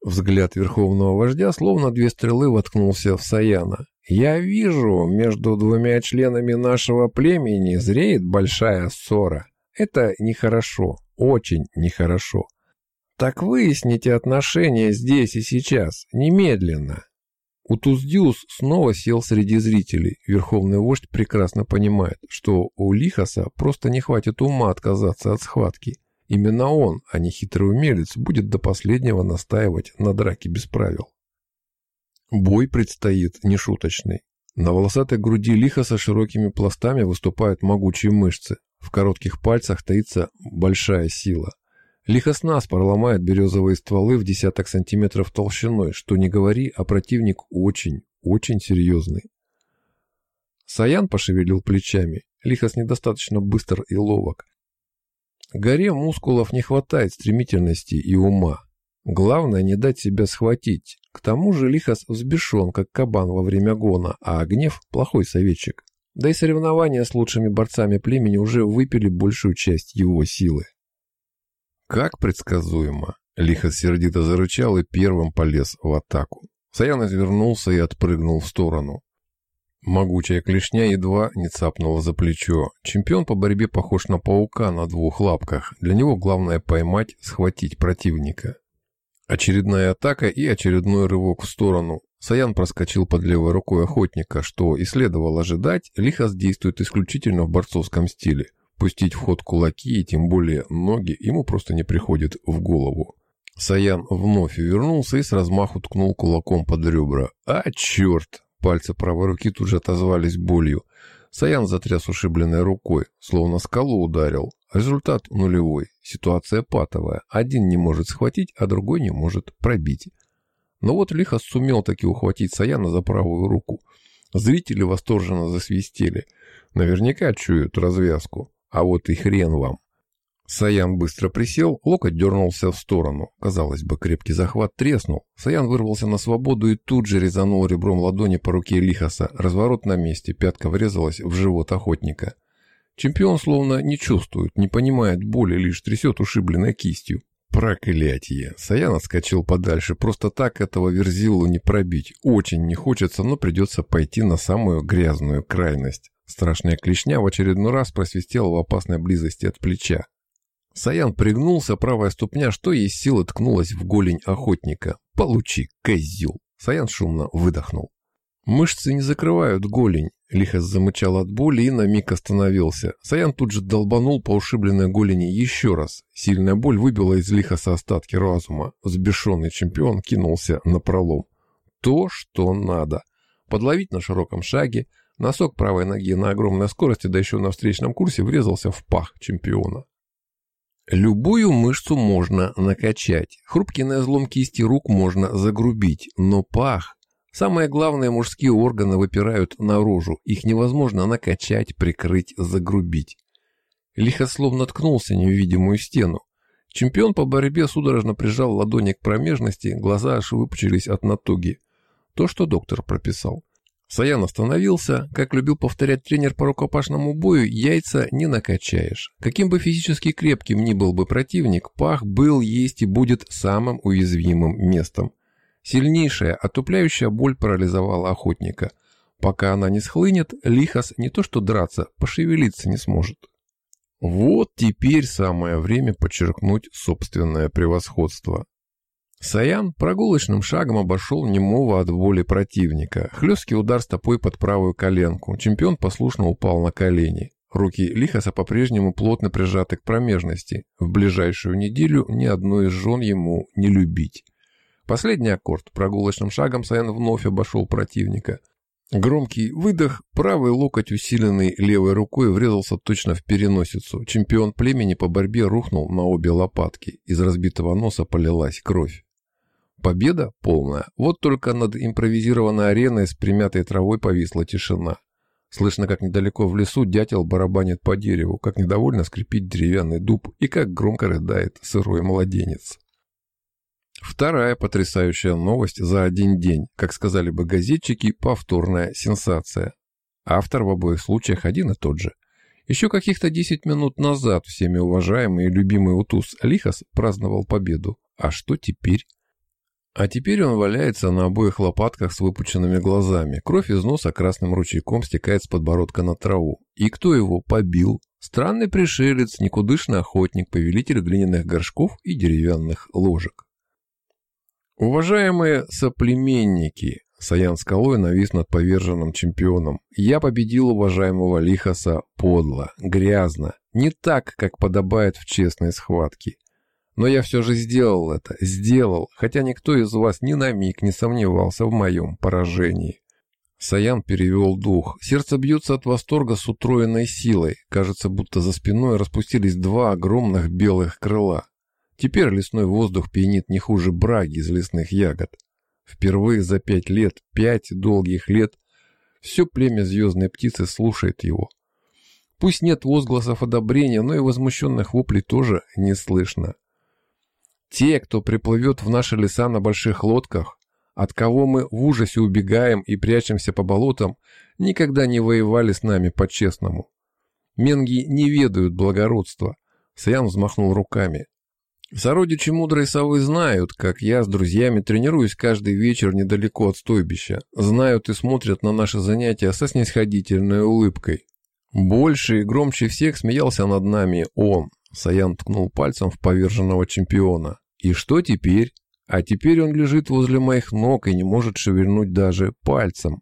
Взгляд верховного вождя, словно две стрелы, воткнулся в Саяна. «Я вижу, между двумя членами нашего племени зреет большая ссора. Это нехорошо, очень нехорошо. Так выясните отношения здесь и сейчас, немедленно». Утуздиус снова сел среди зрителей. Верховный вождь прекрасно понимает, что у Лихаса просто не хватит ума отказаться от схватки. Именно он, а не хитрый умелец, будет до последнего настаивать на драке без правил. Бой предстоит нешуточный. На волосатой груди лиха со широкими пластами выступают могучие мышцы. В коротких пальцах таится большая сила. Лихо наспор ломает березовые стволы в десяток сантиметров толщиной, что не говори, а противник очень, очень серьезный. Саян пошевелил плечами. Лихос недостаточно быстр и ловок. Горе мускулов не хватает стремительности и ума. Главное не дать себя схватить. К тому же Лихос взбешен, как кабан во время гона, а гнев – плохой советчик. Да и соревнования с лучшими борцами племени уже выпили большую часть его силы. Как предсказуемо, Лихос сердито зарычал и первым полез в атаку. Саян извернулся и отпрыгнул в сторону. Могучая клешня едва не цапнула за плечо. Чемпион по борьбе похож на паука на двух лапках. Для него главное поймать, схватить противника. Очередная атака и очередной рывок в сторону. Саян проскочил под левой рукой охотника, что и следовало ожидать, Лихас действует исключительно в борцовском стиле. Пустить в ход кулаки и тем более ноги ему просто не приходит в голову. Саян вновь вернулся и с размаху ткнул кулаком под ребра. «А, черт!» Пальцы правой руки тут же отозвались болью. Саян затряс ушибленной рукой, словно скалу ударил. Результат нулевой. Ситуация патовая. Один не может схватить, а другой не может пробить. Но вот Лихос сумел таки ухватить Саяна за правую руку. Зрители восторженно засвистели. Наверняка чуют развязку. А вот и хрен вам. Саян быстро присел, локоть дернулся в сторону. Казалось бы, крепкий захват треснул. Саян вырвался на свободу и тут же резанул ребром ладони по руке Лихаса. Разворот на месте, пятка врезалась в живот охотника. Чемпион словно не чувствует, не понимает боли, лишь трясет ушибленной кистью. Проклятье! Саян отскочил подальше. Просто так этого верзилу не пробить. Очень не хочется, но придется пойти на самую грязную крайность. Страшная клешня в очередной раз просвистела в опасной близости от плеча. Саян пригнулся, правая ступня, что есть силы, ткнулась в голень охотника. «Получи, козел!» Саян шумно выдохнул. Мышцы не закрывают голень. Лихос замычал от боли и на миг остановился. Саян тут же долбанул по ушибленной голени еще раз. Сильная боль выбила из Лихоса остатки разума. Взбешенный чемпион кинулся на пролом. То, что надо. Подловить на широком шаге. Носок правой ноги на огромной скорости, да еще на встречном курсе, врезался в пах чемпиона. Любую мышцу можно накачать, хрупкий излом кисти рук можно загрубить, но пах... Самые главные мужские органы выпирают наружу, их невозможно накачать, прикрыть, загрубить. Лихо словно ткнулся невидимую стену. Чемпион по борьбе судорожно прижал ладони к промежности, глаза аж выпучились от натуги. То, что доктор прописал. Саян остановился. Как любил повторять тренер по рукопашному бою, яйца не накачаешь. Каким бы физически крепким ни был бы противник, пах был, есть и будет самым уязвимым местом. Сильнейшая, отупляющая боль парализовала охотника. Пока она не схлынет, Лихас не то что драться, пошевелиться не сможет. Вот теперь самое время подчеркнуть собственное превосходство. Саян прогулочным шагом обошел немого от боли противника. Хлесткий удар стопой под правую коленку. Чемпион послушно упал на колени. Руки Лихаса по-прежнему плотно прижаты к промежности. В ближайшую неделю ни одной из жен ему не любить. Последний аккорд. Прогулочным шагом Саян вновь обошел противника. Громкий выдох, правый локоть, усиленный левой рукой, врезался точно в переносицу. Чемпион племени по борьбе рухнул на обе лопатки. Из разбитого носа полилась кровь. Победа полная. Вот только над импровизированной ареной с примятой травой повисла тишина. Слышно, как недалеко в лесу дятел барабанит по дереву, как недовольно скрипит деревянный дуб и как громко рыдает сырой младенец. Вторая потрясающая новость за один день, как сказали бы газетчики, повторная сенсация. Автор в обоих случаях один и тот же. Еще каких-то 10 минут назад всеми уважаемый и любимый Утус Лихас праздновал победу. А что теперь? А теперь он валяется на обоих лопатках с выпученными глазами. Кровь из носа красным ручейком стекает с подбородка на траву. И кто его побил? Странный пришелец, никудышный охотник, повелитель глиняных горшков и деревянных ложек. Уважаемые соплеменники, Саян скалой навис над поверженным чемпионом. Я победил уважаемого Лихаса подло, грязно, не так, как подобает в честной схватке. Но я все же сделал это, сделал, хотя никто из вас ни на миг не сомневался в моем поражении. Саян перевел дух. Сердце бьется от восторга с утроенной силой. Кажется, будто за спиной распустились два огромных белых крыла. Теперь лесной воздух пьянит не хуже браги из лесных ягод. Впервые за пять лет, пять долгих лет, все племя звездной птицы слушает его. Пусть нет возгласов одобрения, но и возмущенных воплей тоже не слышно. Те, кто приплывет в наши леса на больших лодках, от кого мы в ужасе убегаем и прячемся по болотам, никогда не воевали с нами по-честному. Менги не ведают благородства. Саян взмахнул руками. Сородичи мудрой совы знают, как я с друзьями тренируюсь каждый вечер недалеко от стойбища. Знают и смотрят на наши занятия со снисходительной улыбкой. Больше и громче всех смеялся над нами он. Саян ткнул пальцем в поверженного чемпиона. И что теперь? А теперь он лежит возле моих ног и не может шевельнуть даже пальцем.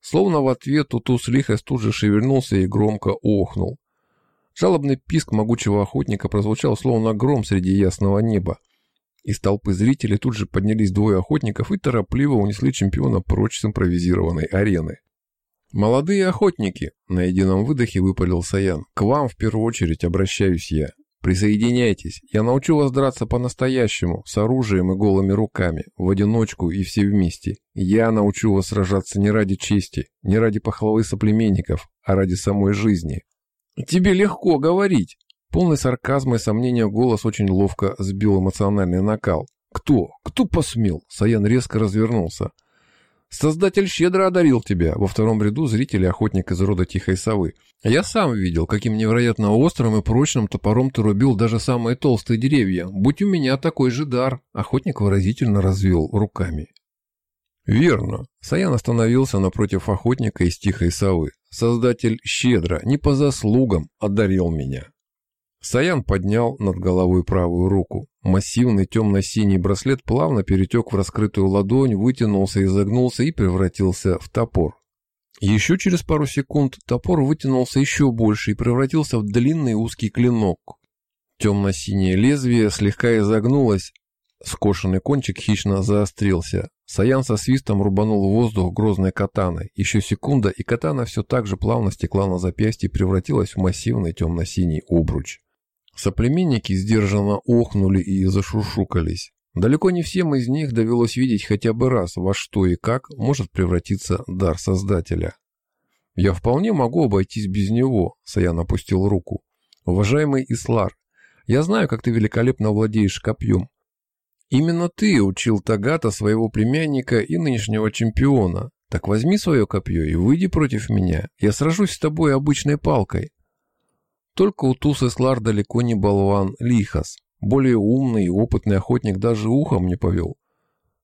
Словно в ответ Утус Лихас тут же шевельнулся и громко охнул. Жалобный писк могучего охотника прозвучал словно гром среди ясного неба. Из толпы зрителей тут же поднялись двое охотников и торопливо унесли чемпиона прочь с импровизированной арены. «Молодые охотники!» — на едином выдохе выпалил Саян. «К вам в первую очередь обращаюсь я. Присоединяйтесь, я научу вас драться по-настоящему, с оружием и голыми руками, в одиночку и все вместе. Я научу вас сражаться не ради чести, не ради похвалы соплеменников, а ради самой жизни. «Тебе легко говорить!» Полный сарказма и сомнения голос очень ловко сбил эмоциональный накал. «Кто? Кто посмел?» Саян резко развернулся. «Создатель щедро одарил тебя!» Во втором ряду зрители охотник из рода Тихой Совы. «Я сам видел, каким невероятно острым и прочным топором ты рубил даже самые толстые деревья. Будь у меня такой же дар!» Охотник выразительно развел руками. «Верно!» Саян остановился напротив охотника из Тихой Совы. Создатель щедро, не по заслугам, одарил меня. Саян поднял над головой правую руку. Массивный темно-синий браслет плавно перетек в раскрытую ладонь, вытянулся, изогнулся и превратился в топор. Еще через пару секунд топор вытянулся еще больше и превратился в длинный узкий клинок. Темно-синее лезвие слегка изогнулось, скошенный кончик хищно заострился. Саян со свистом рубанул в воздух грозной катаной. Еще секунда, и катана все так же плавно стекла на запястье и превратилась в массивный темно-синий обруч. Соплеменники сдержанно охнули и зашушукались. Далеко не всем из них довелось видеть хотя бы раз, во что и как может превратиться дар Создателя. «Я вполне могу обойтись без него», — Саян опустил руку. «Уважаемый Ислар, я знаю, как ты великолепно владеешь копьем. Именно ты учил Тагата, своего племянника и нынешнего чемпиона. Так возьми свое копье и выйди против меня. Я сражусь с тобой обычной палкой. Только у Тусы Слар далеко не болван Лихас. Более умный и опытный охотник даже ухом не повел.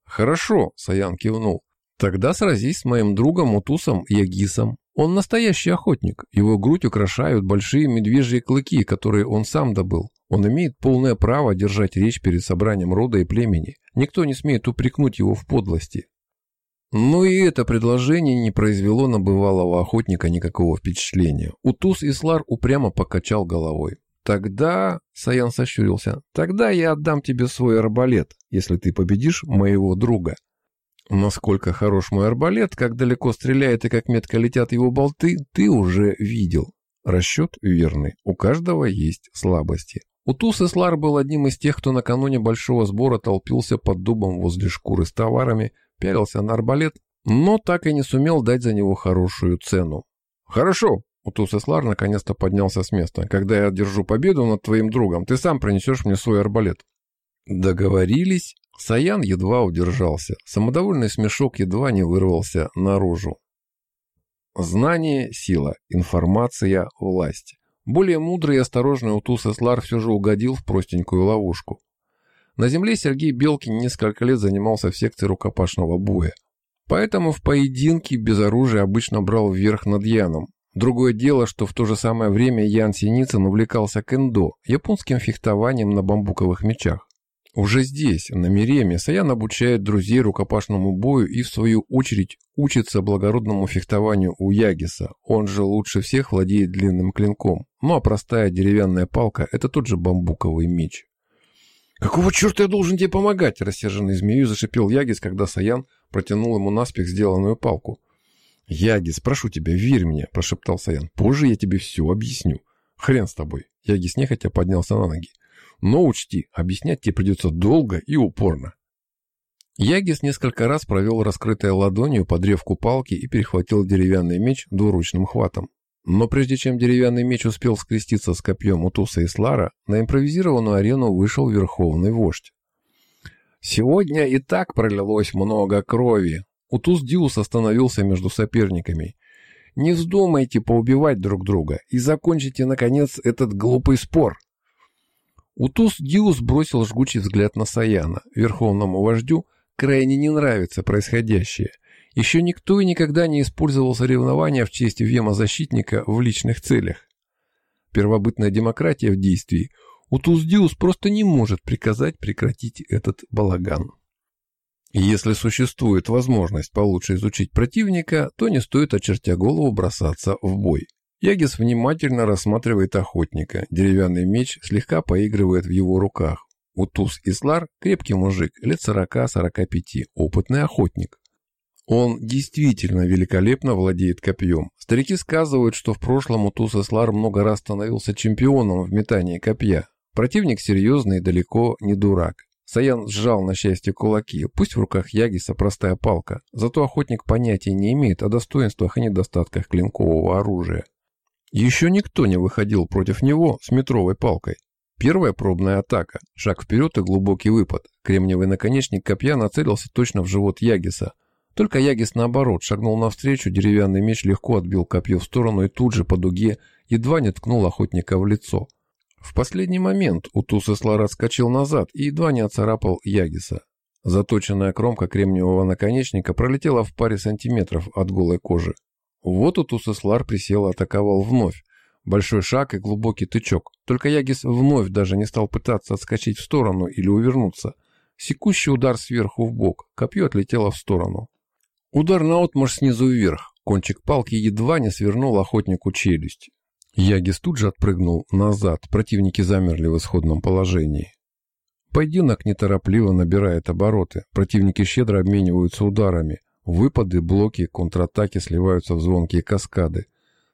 «Хорошо», — Саян кивнул. «Тогда сразись с моим другом Утусом Ягисом. Он настоящий охотник. Его грудь украшают большие медвежьи клыки, которые он сам добыл. Он имеет полное право держать речь перед собранием рода и племени. Никто не смеет упрекнуть его в подлости. Но и это предложение не произвело на бывалого охотника никакого впечатления. Утус Ислар упрямо покачал головой. «Тогда...» — Саян сощурился. «Тогда я отдам тебе свой арбалет, если ты победишь моего друга». Насколько хорош мой арбалет, как далеко стреляет и как метко летят его болты, ты уже видел. Расчет верный. У каждого есть слабости. Утус Ислар был одним из тех, кто накануне большого сбора толпился под дубом возле шкуры с товарами, пялился на арбалет, но так и не сумел дать за него хорошую цену. «Хорошо!» Утус Ислар наконец-то поднялся с места. «Когда я одержу победу над твоим другом, ты сам принесешь мне свой арбалет». Договорились. Саян едва удержался. Самодовольный смешок едва не вырвался наружу. Знание – сила, информация – власть. Более мудрый и осторожный Утус Эслар все же угодил в простенькую ловушку. На земле Сергей Белкин несколько лет занимался в секции рукопашного боя. Поэтому в поединке без оружия обычно брал вверх над Яном. Другое дело, что в то же самое время Ян Синицын увлекался кендо, японским фехтованием на бамбуковых мечах. Уже здесь, на Миреме, Саян обучает друзей рукопашному бою и, в свою очередь, учится благородному фехтованию у Ягиса. Он же лучше всех владеет длинным клинком. Ну а простая деревянная палка – это тот же бамбуковый меч. «Какого черта я должен тебе помогать?» – рассерженный змею зашипел Ягис, когда Саян протянул ему наспех сделанную палку. «Ягис, прошу тебя, верь мне», – прошептал Саян. «Позже я тебе все объясню». «Хрен с тобой». Ягис нехотя поднялся на ноги. Но учти, объяснять тебе придется долго и упорно. Ягис несколько раз провел раскрытой ладонью по древку палки и перехватил деревянный меч двуручным хватом. Но прежде чем деревянный меч успел скреститься с копьем Утуса и Слара, на импровизированную арену вышел верховный вождь. Сегодня и так пролилось много крови. Утус Диус остановился между соперниками. Не вздумайте поубивать друг друга и закончите, наконец, этот глупый спор. Утус Диус бросил жгучий взгляд на Саяна. Верховному вождю крайне не нравится происходящее. Еще никто и никогда не использовал соревнования в честь Вема-защитника в личных целях. Первобытная демократия в действии. Утус Диус просто не может приказать прекратить этот балаган. Если существует возможность получше изучить противника, то не стоит, очертя голову, бросаться в бой. Ягис внимательно рассматривает охотника. Деревянный меч слегка поигрывает в его руках. Утус Ислар – крепкий мужик, лет 40-45, опытный охотник. Он действительно великолепно владеет копьем. Старики сказывают, что в прошлом Утус Ислар много раз становился чемпионом в метании копья. Противник серьезный и далеко не дурак. Саян сжал на счастье кулаки, пусть в руках Ягиса простая палка, зато охотник понятия не имеет о достоинствах и недостатках клинкового оружия. Еще никто не выходил против него с метровой палкой. Первая пробная атака, шаг вперед и глубокий выпад. Кремниевый наконечник копья нацелился точно в живот Ягиса. Только Ягис, наоборот, шагнул навстречу, деревянный меч легко отбил копье в сторону и тут же по дуге едва не ткнул охотника в лицо. В последний момент Утус Эслар отскочил назад и едва не оцарапал Ягиса. Заточенная кромка кремниевого наконечника пролетела в паре сантиметров от голой кожи. Вот тут Усеслар присел и атаковал вновь. Большой шаг и глубокий тычок. Только Ягис вновь даже не стал пытаться отскочить в сторону или увернуться. Секущий удар сверху в бок. Копье отлетело в сторону. Удар наотмашь снизу вверх. Кончик палки едва не свернул охотнику челюсть. Ягис тут же отпрыгнул назад. Противники замерли в исходном положении. Поединок неторопливо набирает обороты. Противники щедро обмениваются ударами. Выпады, блоки, контратаки сливаются в звонкие каскады.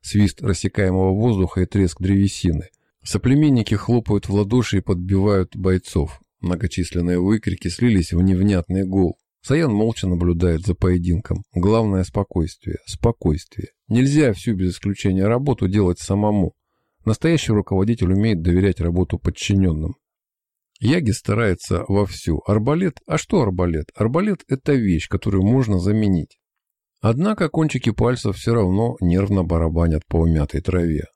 Свист рассекаемого воздуха и треск древесины. Соплеменники хлопают в ладоши и подбивают бойцов. Многочисленные выкрики слились в невнятный гул. Саян молча наблюдает за поединком. Главное – спокойствие. Спокойствие. Нельзя всю без исключения работу делать самому. Настоящий руководитель умеет доверять работу подчиненным. Яги старается вовсю. Арбалет? А что арбалет? Арбалет – это вещь, которую можно заменить. Однако кончики пальцев все равно нервно барабанят по умятой траве.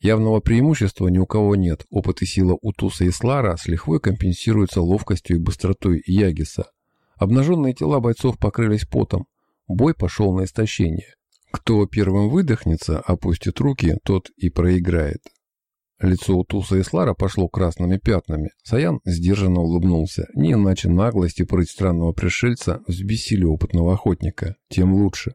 Явного преимущества ни у кого нет. Опыт и сила Утуса и Слара с лихвой компенсируются ловкостью и быстротой Ягиса. Обнаженные тела бойцов покрылись потом. Бой пошел на истощение. Кто первым выдохнется, опустит руки, тот и проиграет. Лицо у Туса и Слара пошло красными пятнами. Саян сдержанно улыбнулся. Не иначе наглость и прыть странного пришельца взбесили опытного охотника. Тем лучше.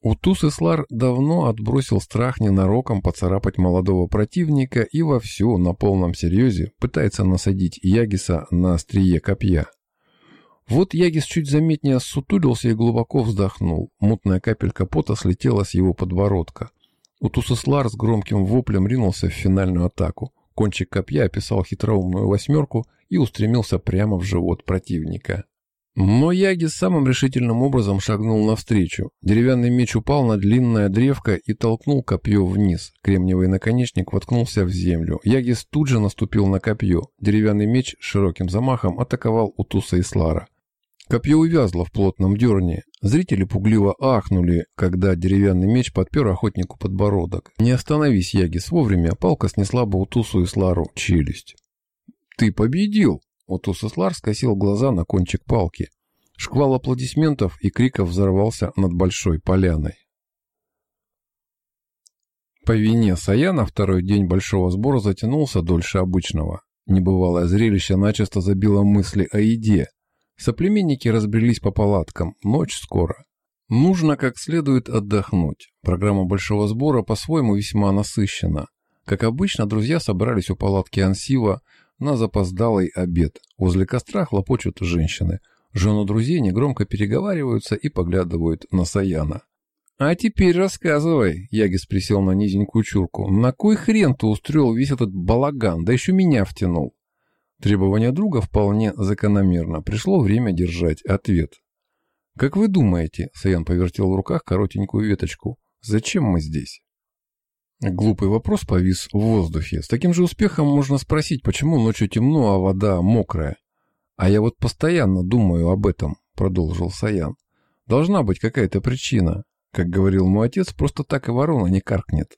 Утус Ислар давно отбросил страх ненароком поцарапать молодого противника и вовсю, на полном серьезе, пытается насадить Ягиса на острие копья. Вот Ягис чуть заметнее сутулился и глубоко вздохнул. Мутная капелька пота слетела с его подбородка. Утус Ислар с громким воплем ринулся в финальную атаку. Кончик копья описал хитроумную восьмерку и устремился прямо в живот противника. Но Яги самым решительным образом шагнул навстречу. Деревянный меч упал на длинное древко и толкнул копье вниз. Кремниевый наконечник воткнулся в землю. Ягис тут же наступил на копье. Деревянный меч широким замахом атаковал Утуса и Слара. Копье увязло в плотном дерне. Зрители пугливо ахнули, когда деревянный меч подпер охотнику подбородок. Не остановись, Ягис, вовремя, палка снесла бы Утусу и Слару челюсть. «Ты победил!» Отус Ислар скосил глаза на кончик палки. Шквал аплодисментов и криков взорвался над большой поляной. По вине Саяна второй день большого сбора затянулся дольше обычного. Небывалое зрелище начисто забило мысли о еде. Соплеменники разбрелись по палаткам. Ночь скоро. Нужно как следует отдохнуть. Программа большого сбора по-своему весьма насыщена. Как обычно, друзья собрались у палатки Ансива, на запоздалый обед. Возле костра хлопочут женщины. Жены друзей негромко переговариваются и поглядывают на Саяна. «А теперь рассказывай», — Ягис присел на низенькую чурку. «На кой хрен ты устроил весь этот балаган, да еще меня втянул?» Требование друга вполне закономерно. Пришло время держать ответ. «Как вы думаете?» — Саян повертел в руках коротенькую веточку. «Зачем мы здесь?» Глупый вопрос повис в воздухе. С таким же успехом можно спросить, почему ночью темно, а вода мокрая. А я вот постоянно думаю об этом, продолжил Саян. Должна быть какая-то причина. Как говорил мой отец, просто так и ворона не каркнет.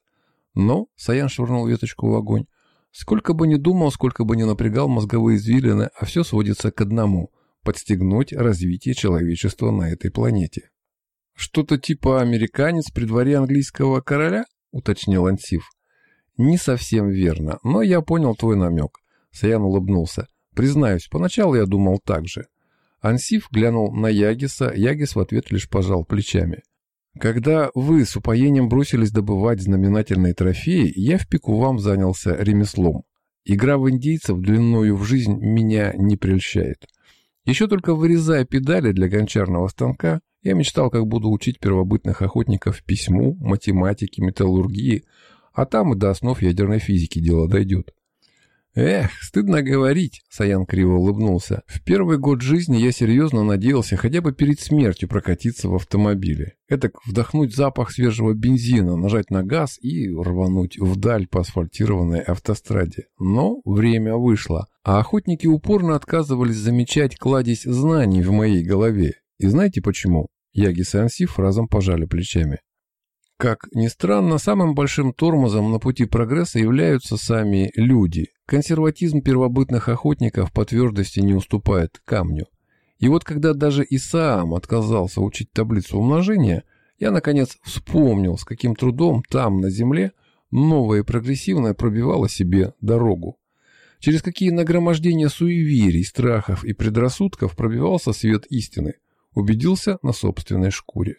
Но Саян швырнул веточку в огонь. Сколько бы ни думал, сколько бы ни напрягал мозговые извилины, а все сводится к одному – подстегнуть развитие человечества на этой планете. Что-то типа американец при дворе английского короля? — уточнил Ансиф. «Не совсем верно, но я понял твой намек». Саян улыбнулся. «Признаюсь, поначалу я думал так же». Ансиф глянул на Ягиса, Ягис в ответ лишь пожал плечами. «Когда вы с упоением бросились добывать знаменательные трофеи, я в пику вам занялся ремеслом. Игра в индейцев длиною в жизнь меня не прельщает. Еще только вырезая педали для гончарного станка, я мечтал, как буду учить первобытных охотников письму, математике, металлургии, а там и до основ ядерной физики дело дойдет. «Эх, стыдно говорить», — Саян криво улыбнулся. «В первый год жизни я серьезно надеялся хотя бы перед смертью прокатиться в автомобиле. Это вдохнуть запах свежего бензина, нажать на газ и рвануть вдаль по асфальтированной автостраде. Но время вышло, а охотники упорно отказывались замечать кладезь знаний в моей голове. И знаете почему? Ягис и Ансиф разом пожали плечами. Как ни странно, самым большим тормозом на пути прогресса являются сами люди. Консерватизм первобытных охотников по твердости не уступает камню. И вот когда даже Исаам отказался учить таблицу умножения, я, наконец, вспомнил, с каким трудом там, на земле, новое прогрессивное пробивало себе дорогу. Через какие нагромождения суеверий, страхов и предрассудков пробивался свет истины – убедился на собственной шкуре.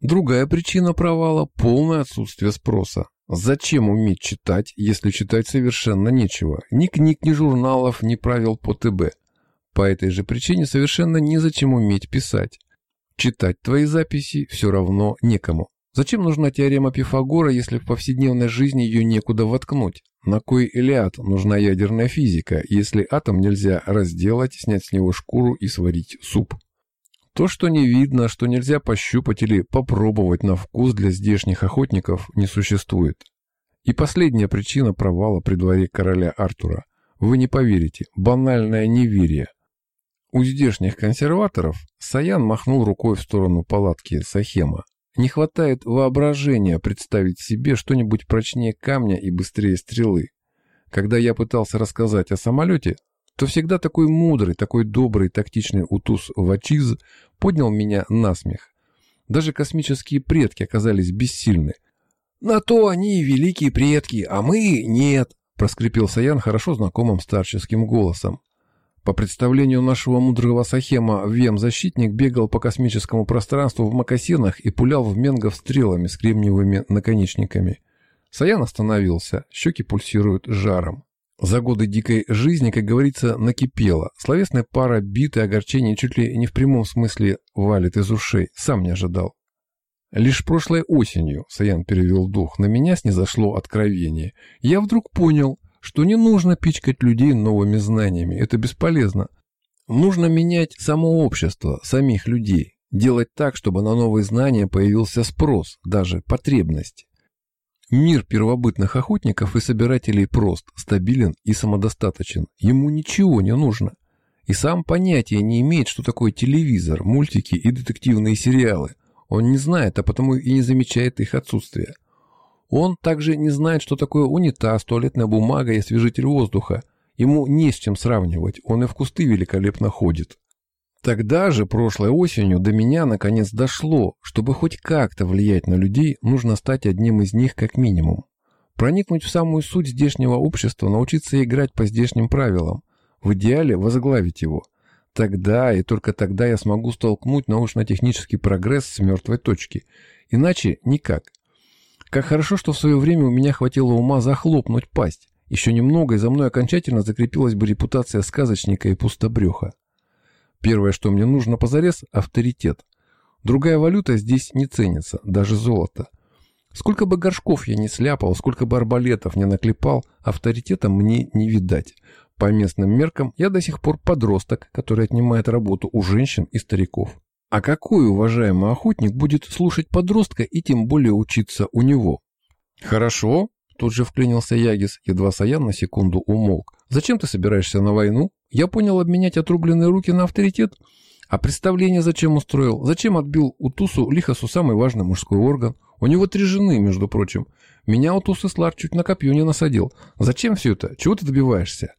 Другая причина провала – полное отсутствие спроса. Зачем уметь читать, если читать совершенно нечего? Ни книг, ни журналов, ни правил по ТБ. По этой же причине совершенно незачем уметь писать. Читать твои записи все равно некому. Зачем нужна теорема Пифагора, если в повседневной жизни ее некуда воткнуть? На кой Элиад нужна ядерная физика, если атом нельзя разделать, снять с него шкуру и сварить суп? То, что не видно, что нельзя пощупать или попробовать на вкус для здешних охотников, не существует. И последняя причина провала при дворе короля Артура. Вы не поверите, банальное неверие. У здешних консерваторов Саян махнул рукой в сторону палатки Сахема. Не хватает воображения представить себе что-нибудь прочнее камня и быстрее стрелы. Когда я пытался рассказать о самолете, то всегда такой мудрый, такой добрый, тактичный Утус Вачиз поднял меня на смех. Даже космические предки оказались бессильны. «На то они и великие предки, а мы нет», проскрипел Саян хорошо знакомым старческим голосом. По представлению нашего мудрого Сахема, Вем-защитник бегал по космическому пространству в мокасинах и пулял в менгов стрелами с кремниевыми наконечниками. Саян остановился, щеки пульсируют жаром. За годы дикой жизни, как говорится, накипело. Словесная пара бит и огорчений чуть ли не в прямом смысле валит из ушей. Сам не ожидал. Лишь прошлой осенью, Саян перевел дух, на меня снизошло откровение. Я вдруг понял, что не нужно пичкать людей новыми знаниями. Это бесполезно. Нужно менять само общество, самих людей. Делать так, чтобы на новые знания появился спрос, даже потребность. Мир первобытных охотников и собирателей прост, стабилен и самодостаточен. Ему ничего не нужно. И сам понятия не имеет, что такое телевизор, мультики и детективные сериалы. Он не знает, а потому и не замечает их отсутствия. Он также не знает, что такое унитаз, туалетная бумага и освежитель воздуха. Ему не с чем сравнивать, он и в кусты великолепно ходит. Тогда же, прошлой осенью, до меня наконец дошло, чтобы хоть как-то влиять на людей, нужно стать одним из них как минимум. Проникнуть в самую суть здешнего общества, научиться играть по здешним правилам. В идеале возглавить его. Тогда и только тогда я смогу столкнуть научно-технический прогресс с мертвой точки. Иначе никак. Как хорошо, что в свое время у меня хватило ума захлопнуть пасть. Еще немного, и за мной окончательно закрепилась бы репутация сказочника и пустобреха. Первое, что мне нужно позарез – авторитет. Другая валюта здесь не ценится, даже золото. Сколько бы горшков я не сляпал, сколько бы арбалетов не наклепал, авторитета мне не видать. По местным меркам я до сих пор подросток, который отнимает работу у женщин и стариков. А какой уважаемый охотник будет слушать подростка и тем более учиться у него? Хорошо, тут же вклинился Ягис, едва Саян на секунду умолк. Зачем ты собираешься на войну? Я понял обменять отрубленные руки на авторитет. А представление зачем устроил? Зачем отбил у Тусу Лихасу самый важный мужской орган? У него три жены, между прочим. Меня у Тусы Слар чуть на копье не насадил. Зачем все это? Чего ты добиваешься?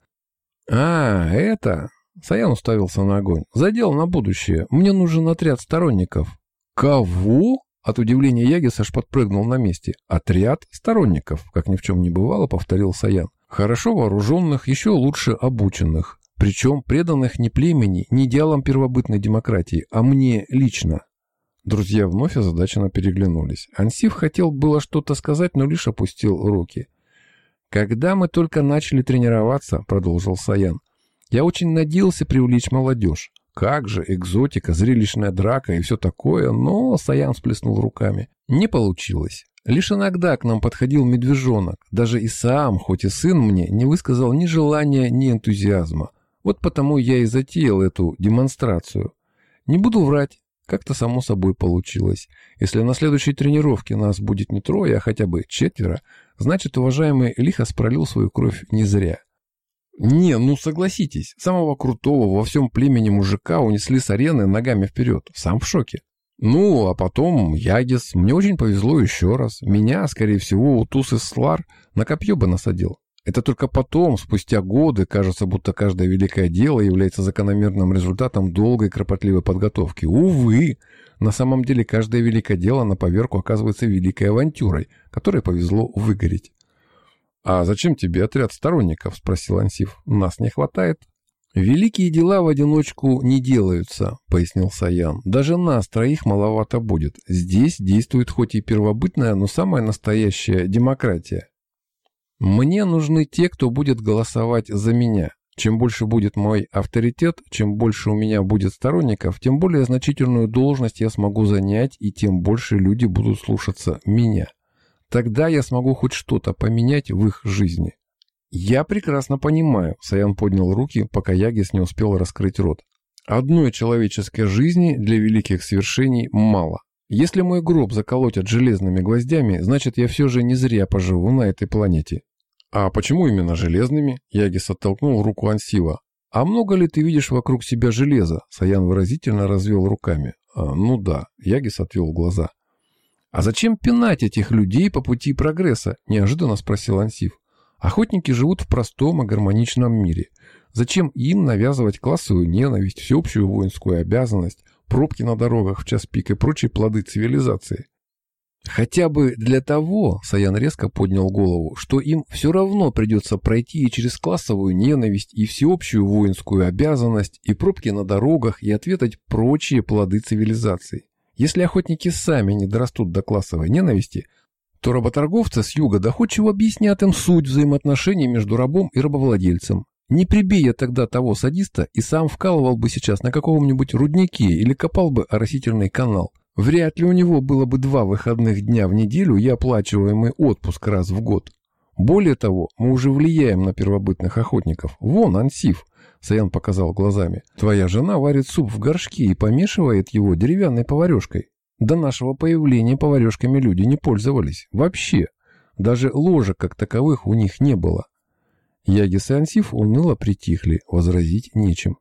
А, это... Саян уставился на огонь. Задел на будущее. Мне нужен отряд сторонников. Кого? От удивления Ягис аж подпрыгнул на месте. Отряд сторонников, как ни в чем не бывало, повторил Саян. Хорошо вооруженных, еще лучше обученных. Причем преданных не племени, не идеалам первобытной демократии, а мне лично. Друзья вновь озадаченно переглянулись. Ансиф хотел было что-то сказать, но лишь опустил руки. «Когда мы только начали тренироваться», — продолжил Саян, — «я очень надеялся привлечь молодежь. Как же, экзотика, зрелищная драка и все такое, но...» — Саян сплеснул руками. «Не получилось. Лишь иногда к нам подходил медвежонок. Даже и сам, хоть и сын мне, не высказал ни желания, ни энтузиазма. Вот потому я и затеял эту демонстрацию. Не буду врать, как-то само собой получилось. Если на следующей тренировке нас будет не трое, а хотя бы четверо, значит, уважаемый Лихас пролил свою кровь не зря. Не, ну согласитесь, самого крутого во всем племени мужика унесли с арены ногами вперед. Сам в шоке. Ну, а потом Ягис. Мне очень повезло еще раз. Меня, скорее всего, Утус из Слар на копье бы насадил. Это только потом, спустя годы, кажется, будто каждое великое дело является закономерным результатом долгой кропотливой подготовки. Увы, на самом деле каждое великое дело на поверку оказывается великой авантюрой, которой повезло выгореть. «А зачем тебе отряд сторонников?» – спросил Ансиф. «Нас не хватает». «Великие дела в одиночку не делаются», — пояснил Саян. «Даже нас троих маловато будет. Здесь действует хоть и первобытная, но самая настоящая демократия. Мне нужны те, кто будет голосовать за меня. Чем больше будет мой авторитет, чем больше у меня будет сторонников, тем более значительную должность я смогу занять, и тем больше люди будут слушаться меня. Тогда я смогу хоть что-то поменять в их жизни. Я прекрасно понимаю, Саян поднял руки, пока Ягис не успел раскрыть рот. Одной человеческой жизни для великих свершений мало. Если мой гроб заколотят железными гвоздями, значит я все же не зря поживу на этой планете. «А почему именно железными?» Ягис оттолкнул руку Ансива. «А много ли ты видишь вокруг себя железа?» Саян выразительно развел руками. А, «Ну да», Ягис отвел глаза. «А зачем пинать этих людей по пути прогресса?» Неожиданно спросил Ансив. «Охотники живут в простом и гармоничном мире. Зачем им навязывать классовую ненависть, всеобщую воинскую обязанность, пробки на дорогах в час пик и прочие плоды цивилизации?» Хотя бы для того, Саян резко поднял голову, что им все равно придется пройти и через классовую ненависть, и всеобщую воинскую обязанность, и пробки на дорогах, и ответать прочие плоды цивилизации. Если охотники сами не дорастут до классовой ненависти, то работорговцы с юга доходчиво объяснят им суть взаимоотношений между рабом и рабовладельцем. Не прибей я тогда того садиста и сам вкалывал бы сейчас на каком-нибудь руднике или копал бы оросительный канал – Вряд ли у него было бы два выходных дня в неделю и оплачиваемый отпуск раз в год. Более того, мы уже влияем на первобытных охотников. Вон, Ансиф, Саян показал глазами. Твоя жена варит суп в горшке и помешивает его деревянной поварешкой. До нашего появления поварешками люди не пользовались. Вообще. Даже ложек как таковых у них не было. Ягис и Ансиф уныло притихли, возразить нечем.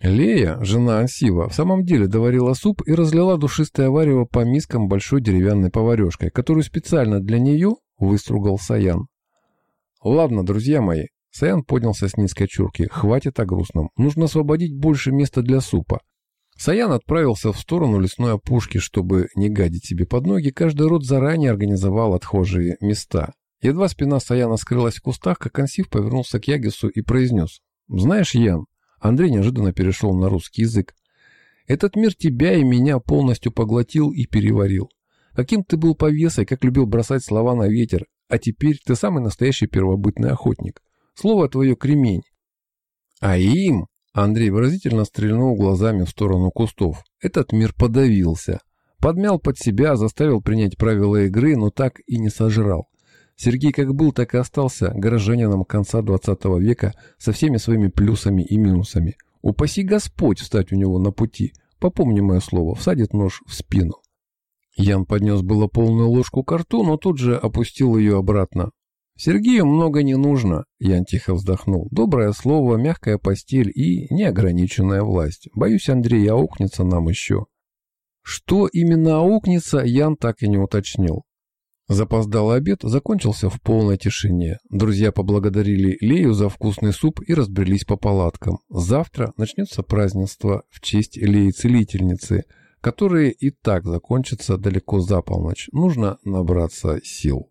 Лея, жена Ансива, в самом деле доварила суп и разлила душистое варево по мискам большой деревянной поварешкой, которую специально для нее выстругал Саян. «Ладно, друзья мои», — Саян поднялся с низкой чурки, — «хватит о грустном. Нужно освободить больше места для супа». Саян отправился в сторону лесной опушки, чтобы не гадить себе под ноги, каждый род заранее организовал отхожие места. Едва спина Саяна скрылась в кустах, как Ансив повернулся к Ягису и произнес. «Знаешь, Ян, Андрей неожиданно перешел на русский язык. «Этот мир тебя и меня полностью поглотил и переварил. Каким ты был повесой, как любил бросать слова на ветер, а теперь ты самый настоящий первобытный охотник. Слово твое кремень». «А им...» — Андрей выразительно стрельнул глазами в сторону кустов. «Этот мир подавился. Подмял под себя, заставил принять правила игры, но так и не сожрал. Сергей как был, так и остался горожанином конца 20 века со всеми своими плюсами и минусами. Упаси Господь встать у него на пути. Попомни мое слово, всадит нож в спину. Ян поднес было полную ложку к рту, но тут же опустил ее обратно. «Сергею много не нужно», — Ян тихо вздохнул. «Доброе слово, мягкая постель и неограниченная власть. Боюсь, Андрей аукнется нам еще». Что именно аукнется, Ян так и не уточнил. Запоздалый обед закончился в полной тишине. Друзья поблагодарили Лею за вкусный суп и разбрелись по палаткам. Завтра начнется празднество в честь Леи-целительницы, которое и так закончится далеко за полночь. Нужно набраться сил.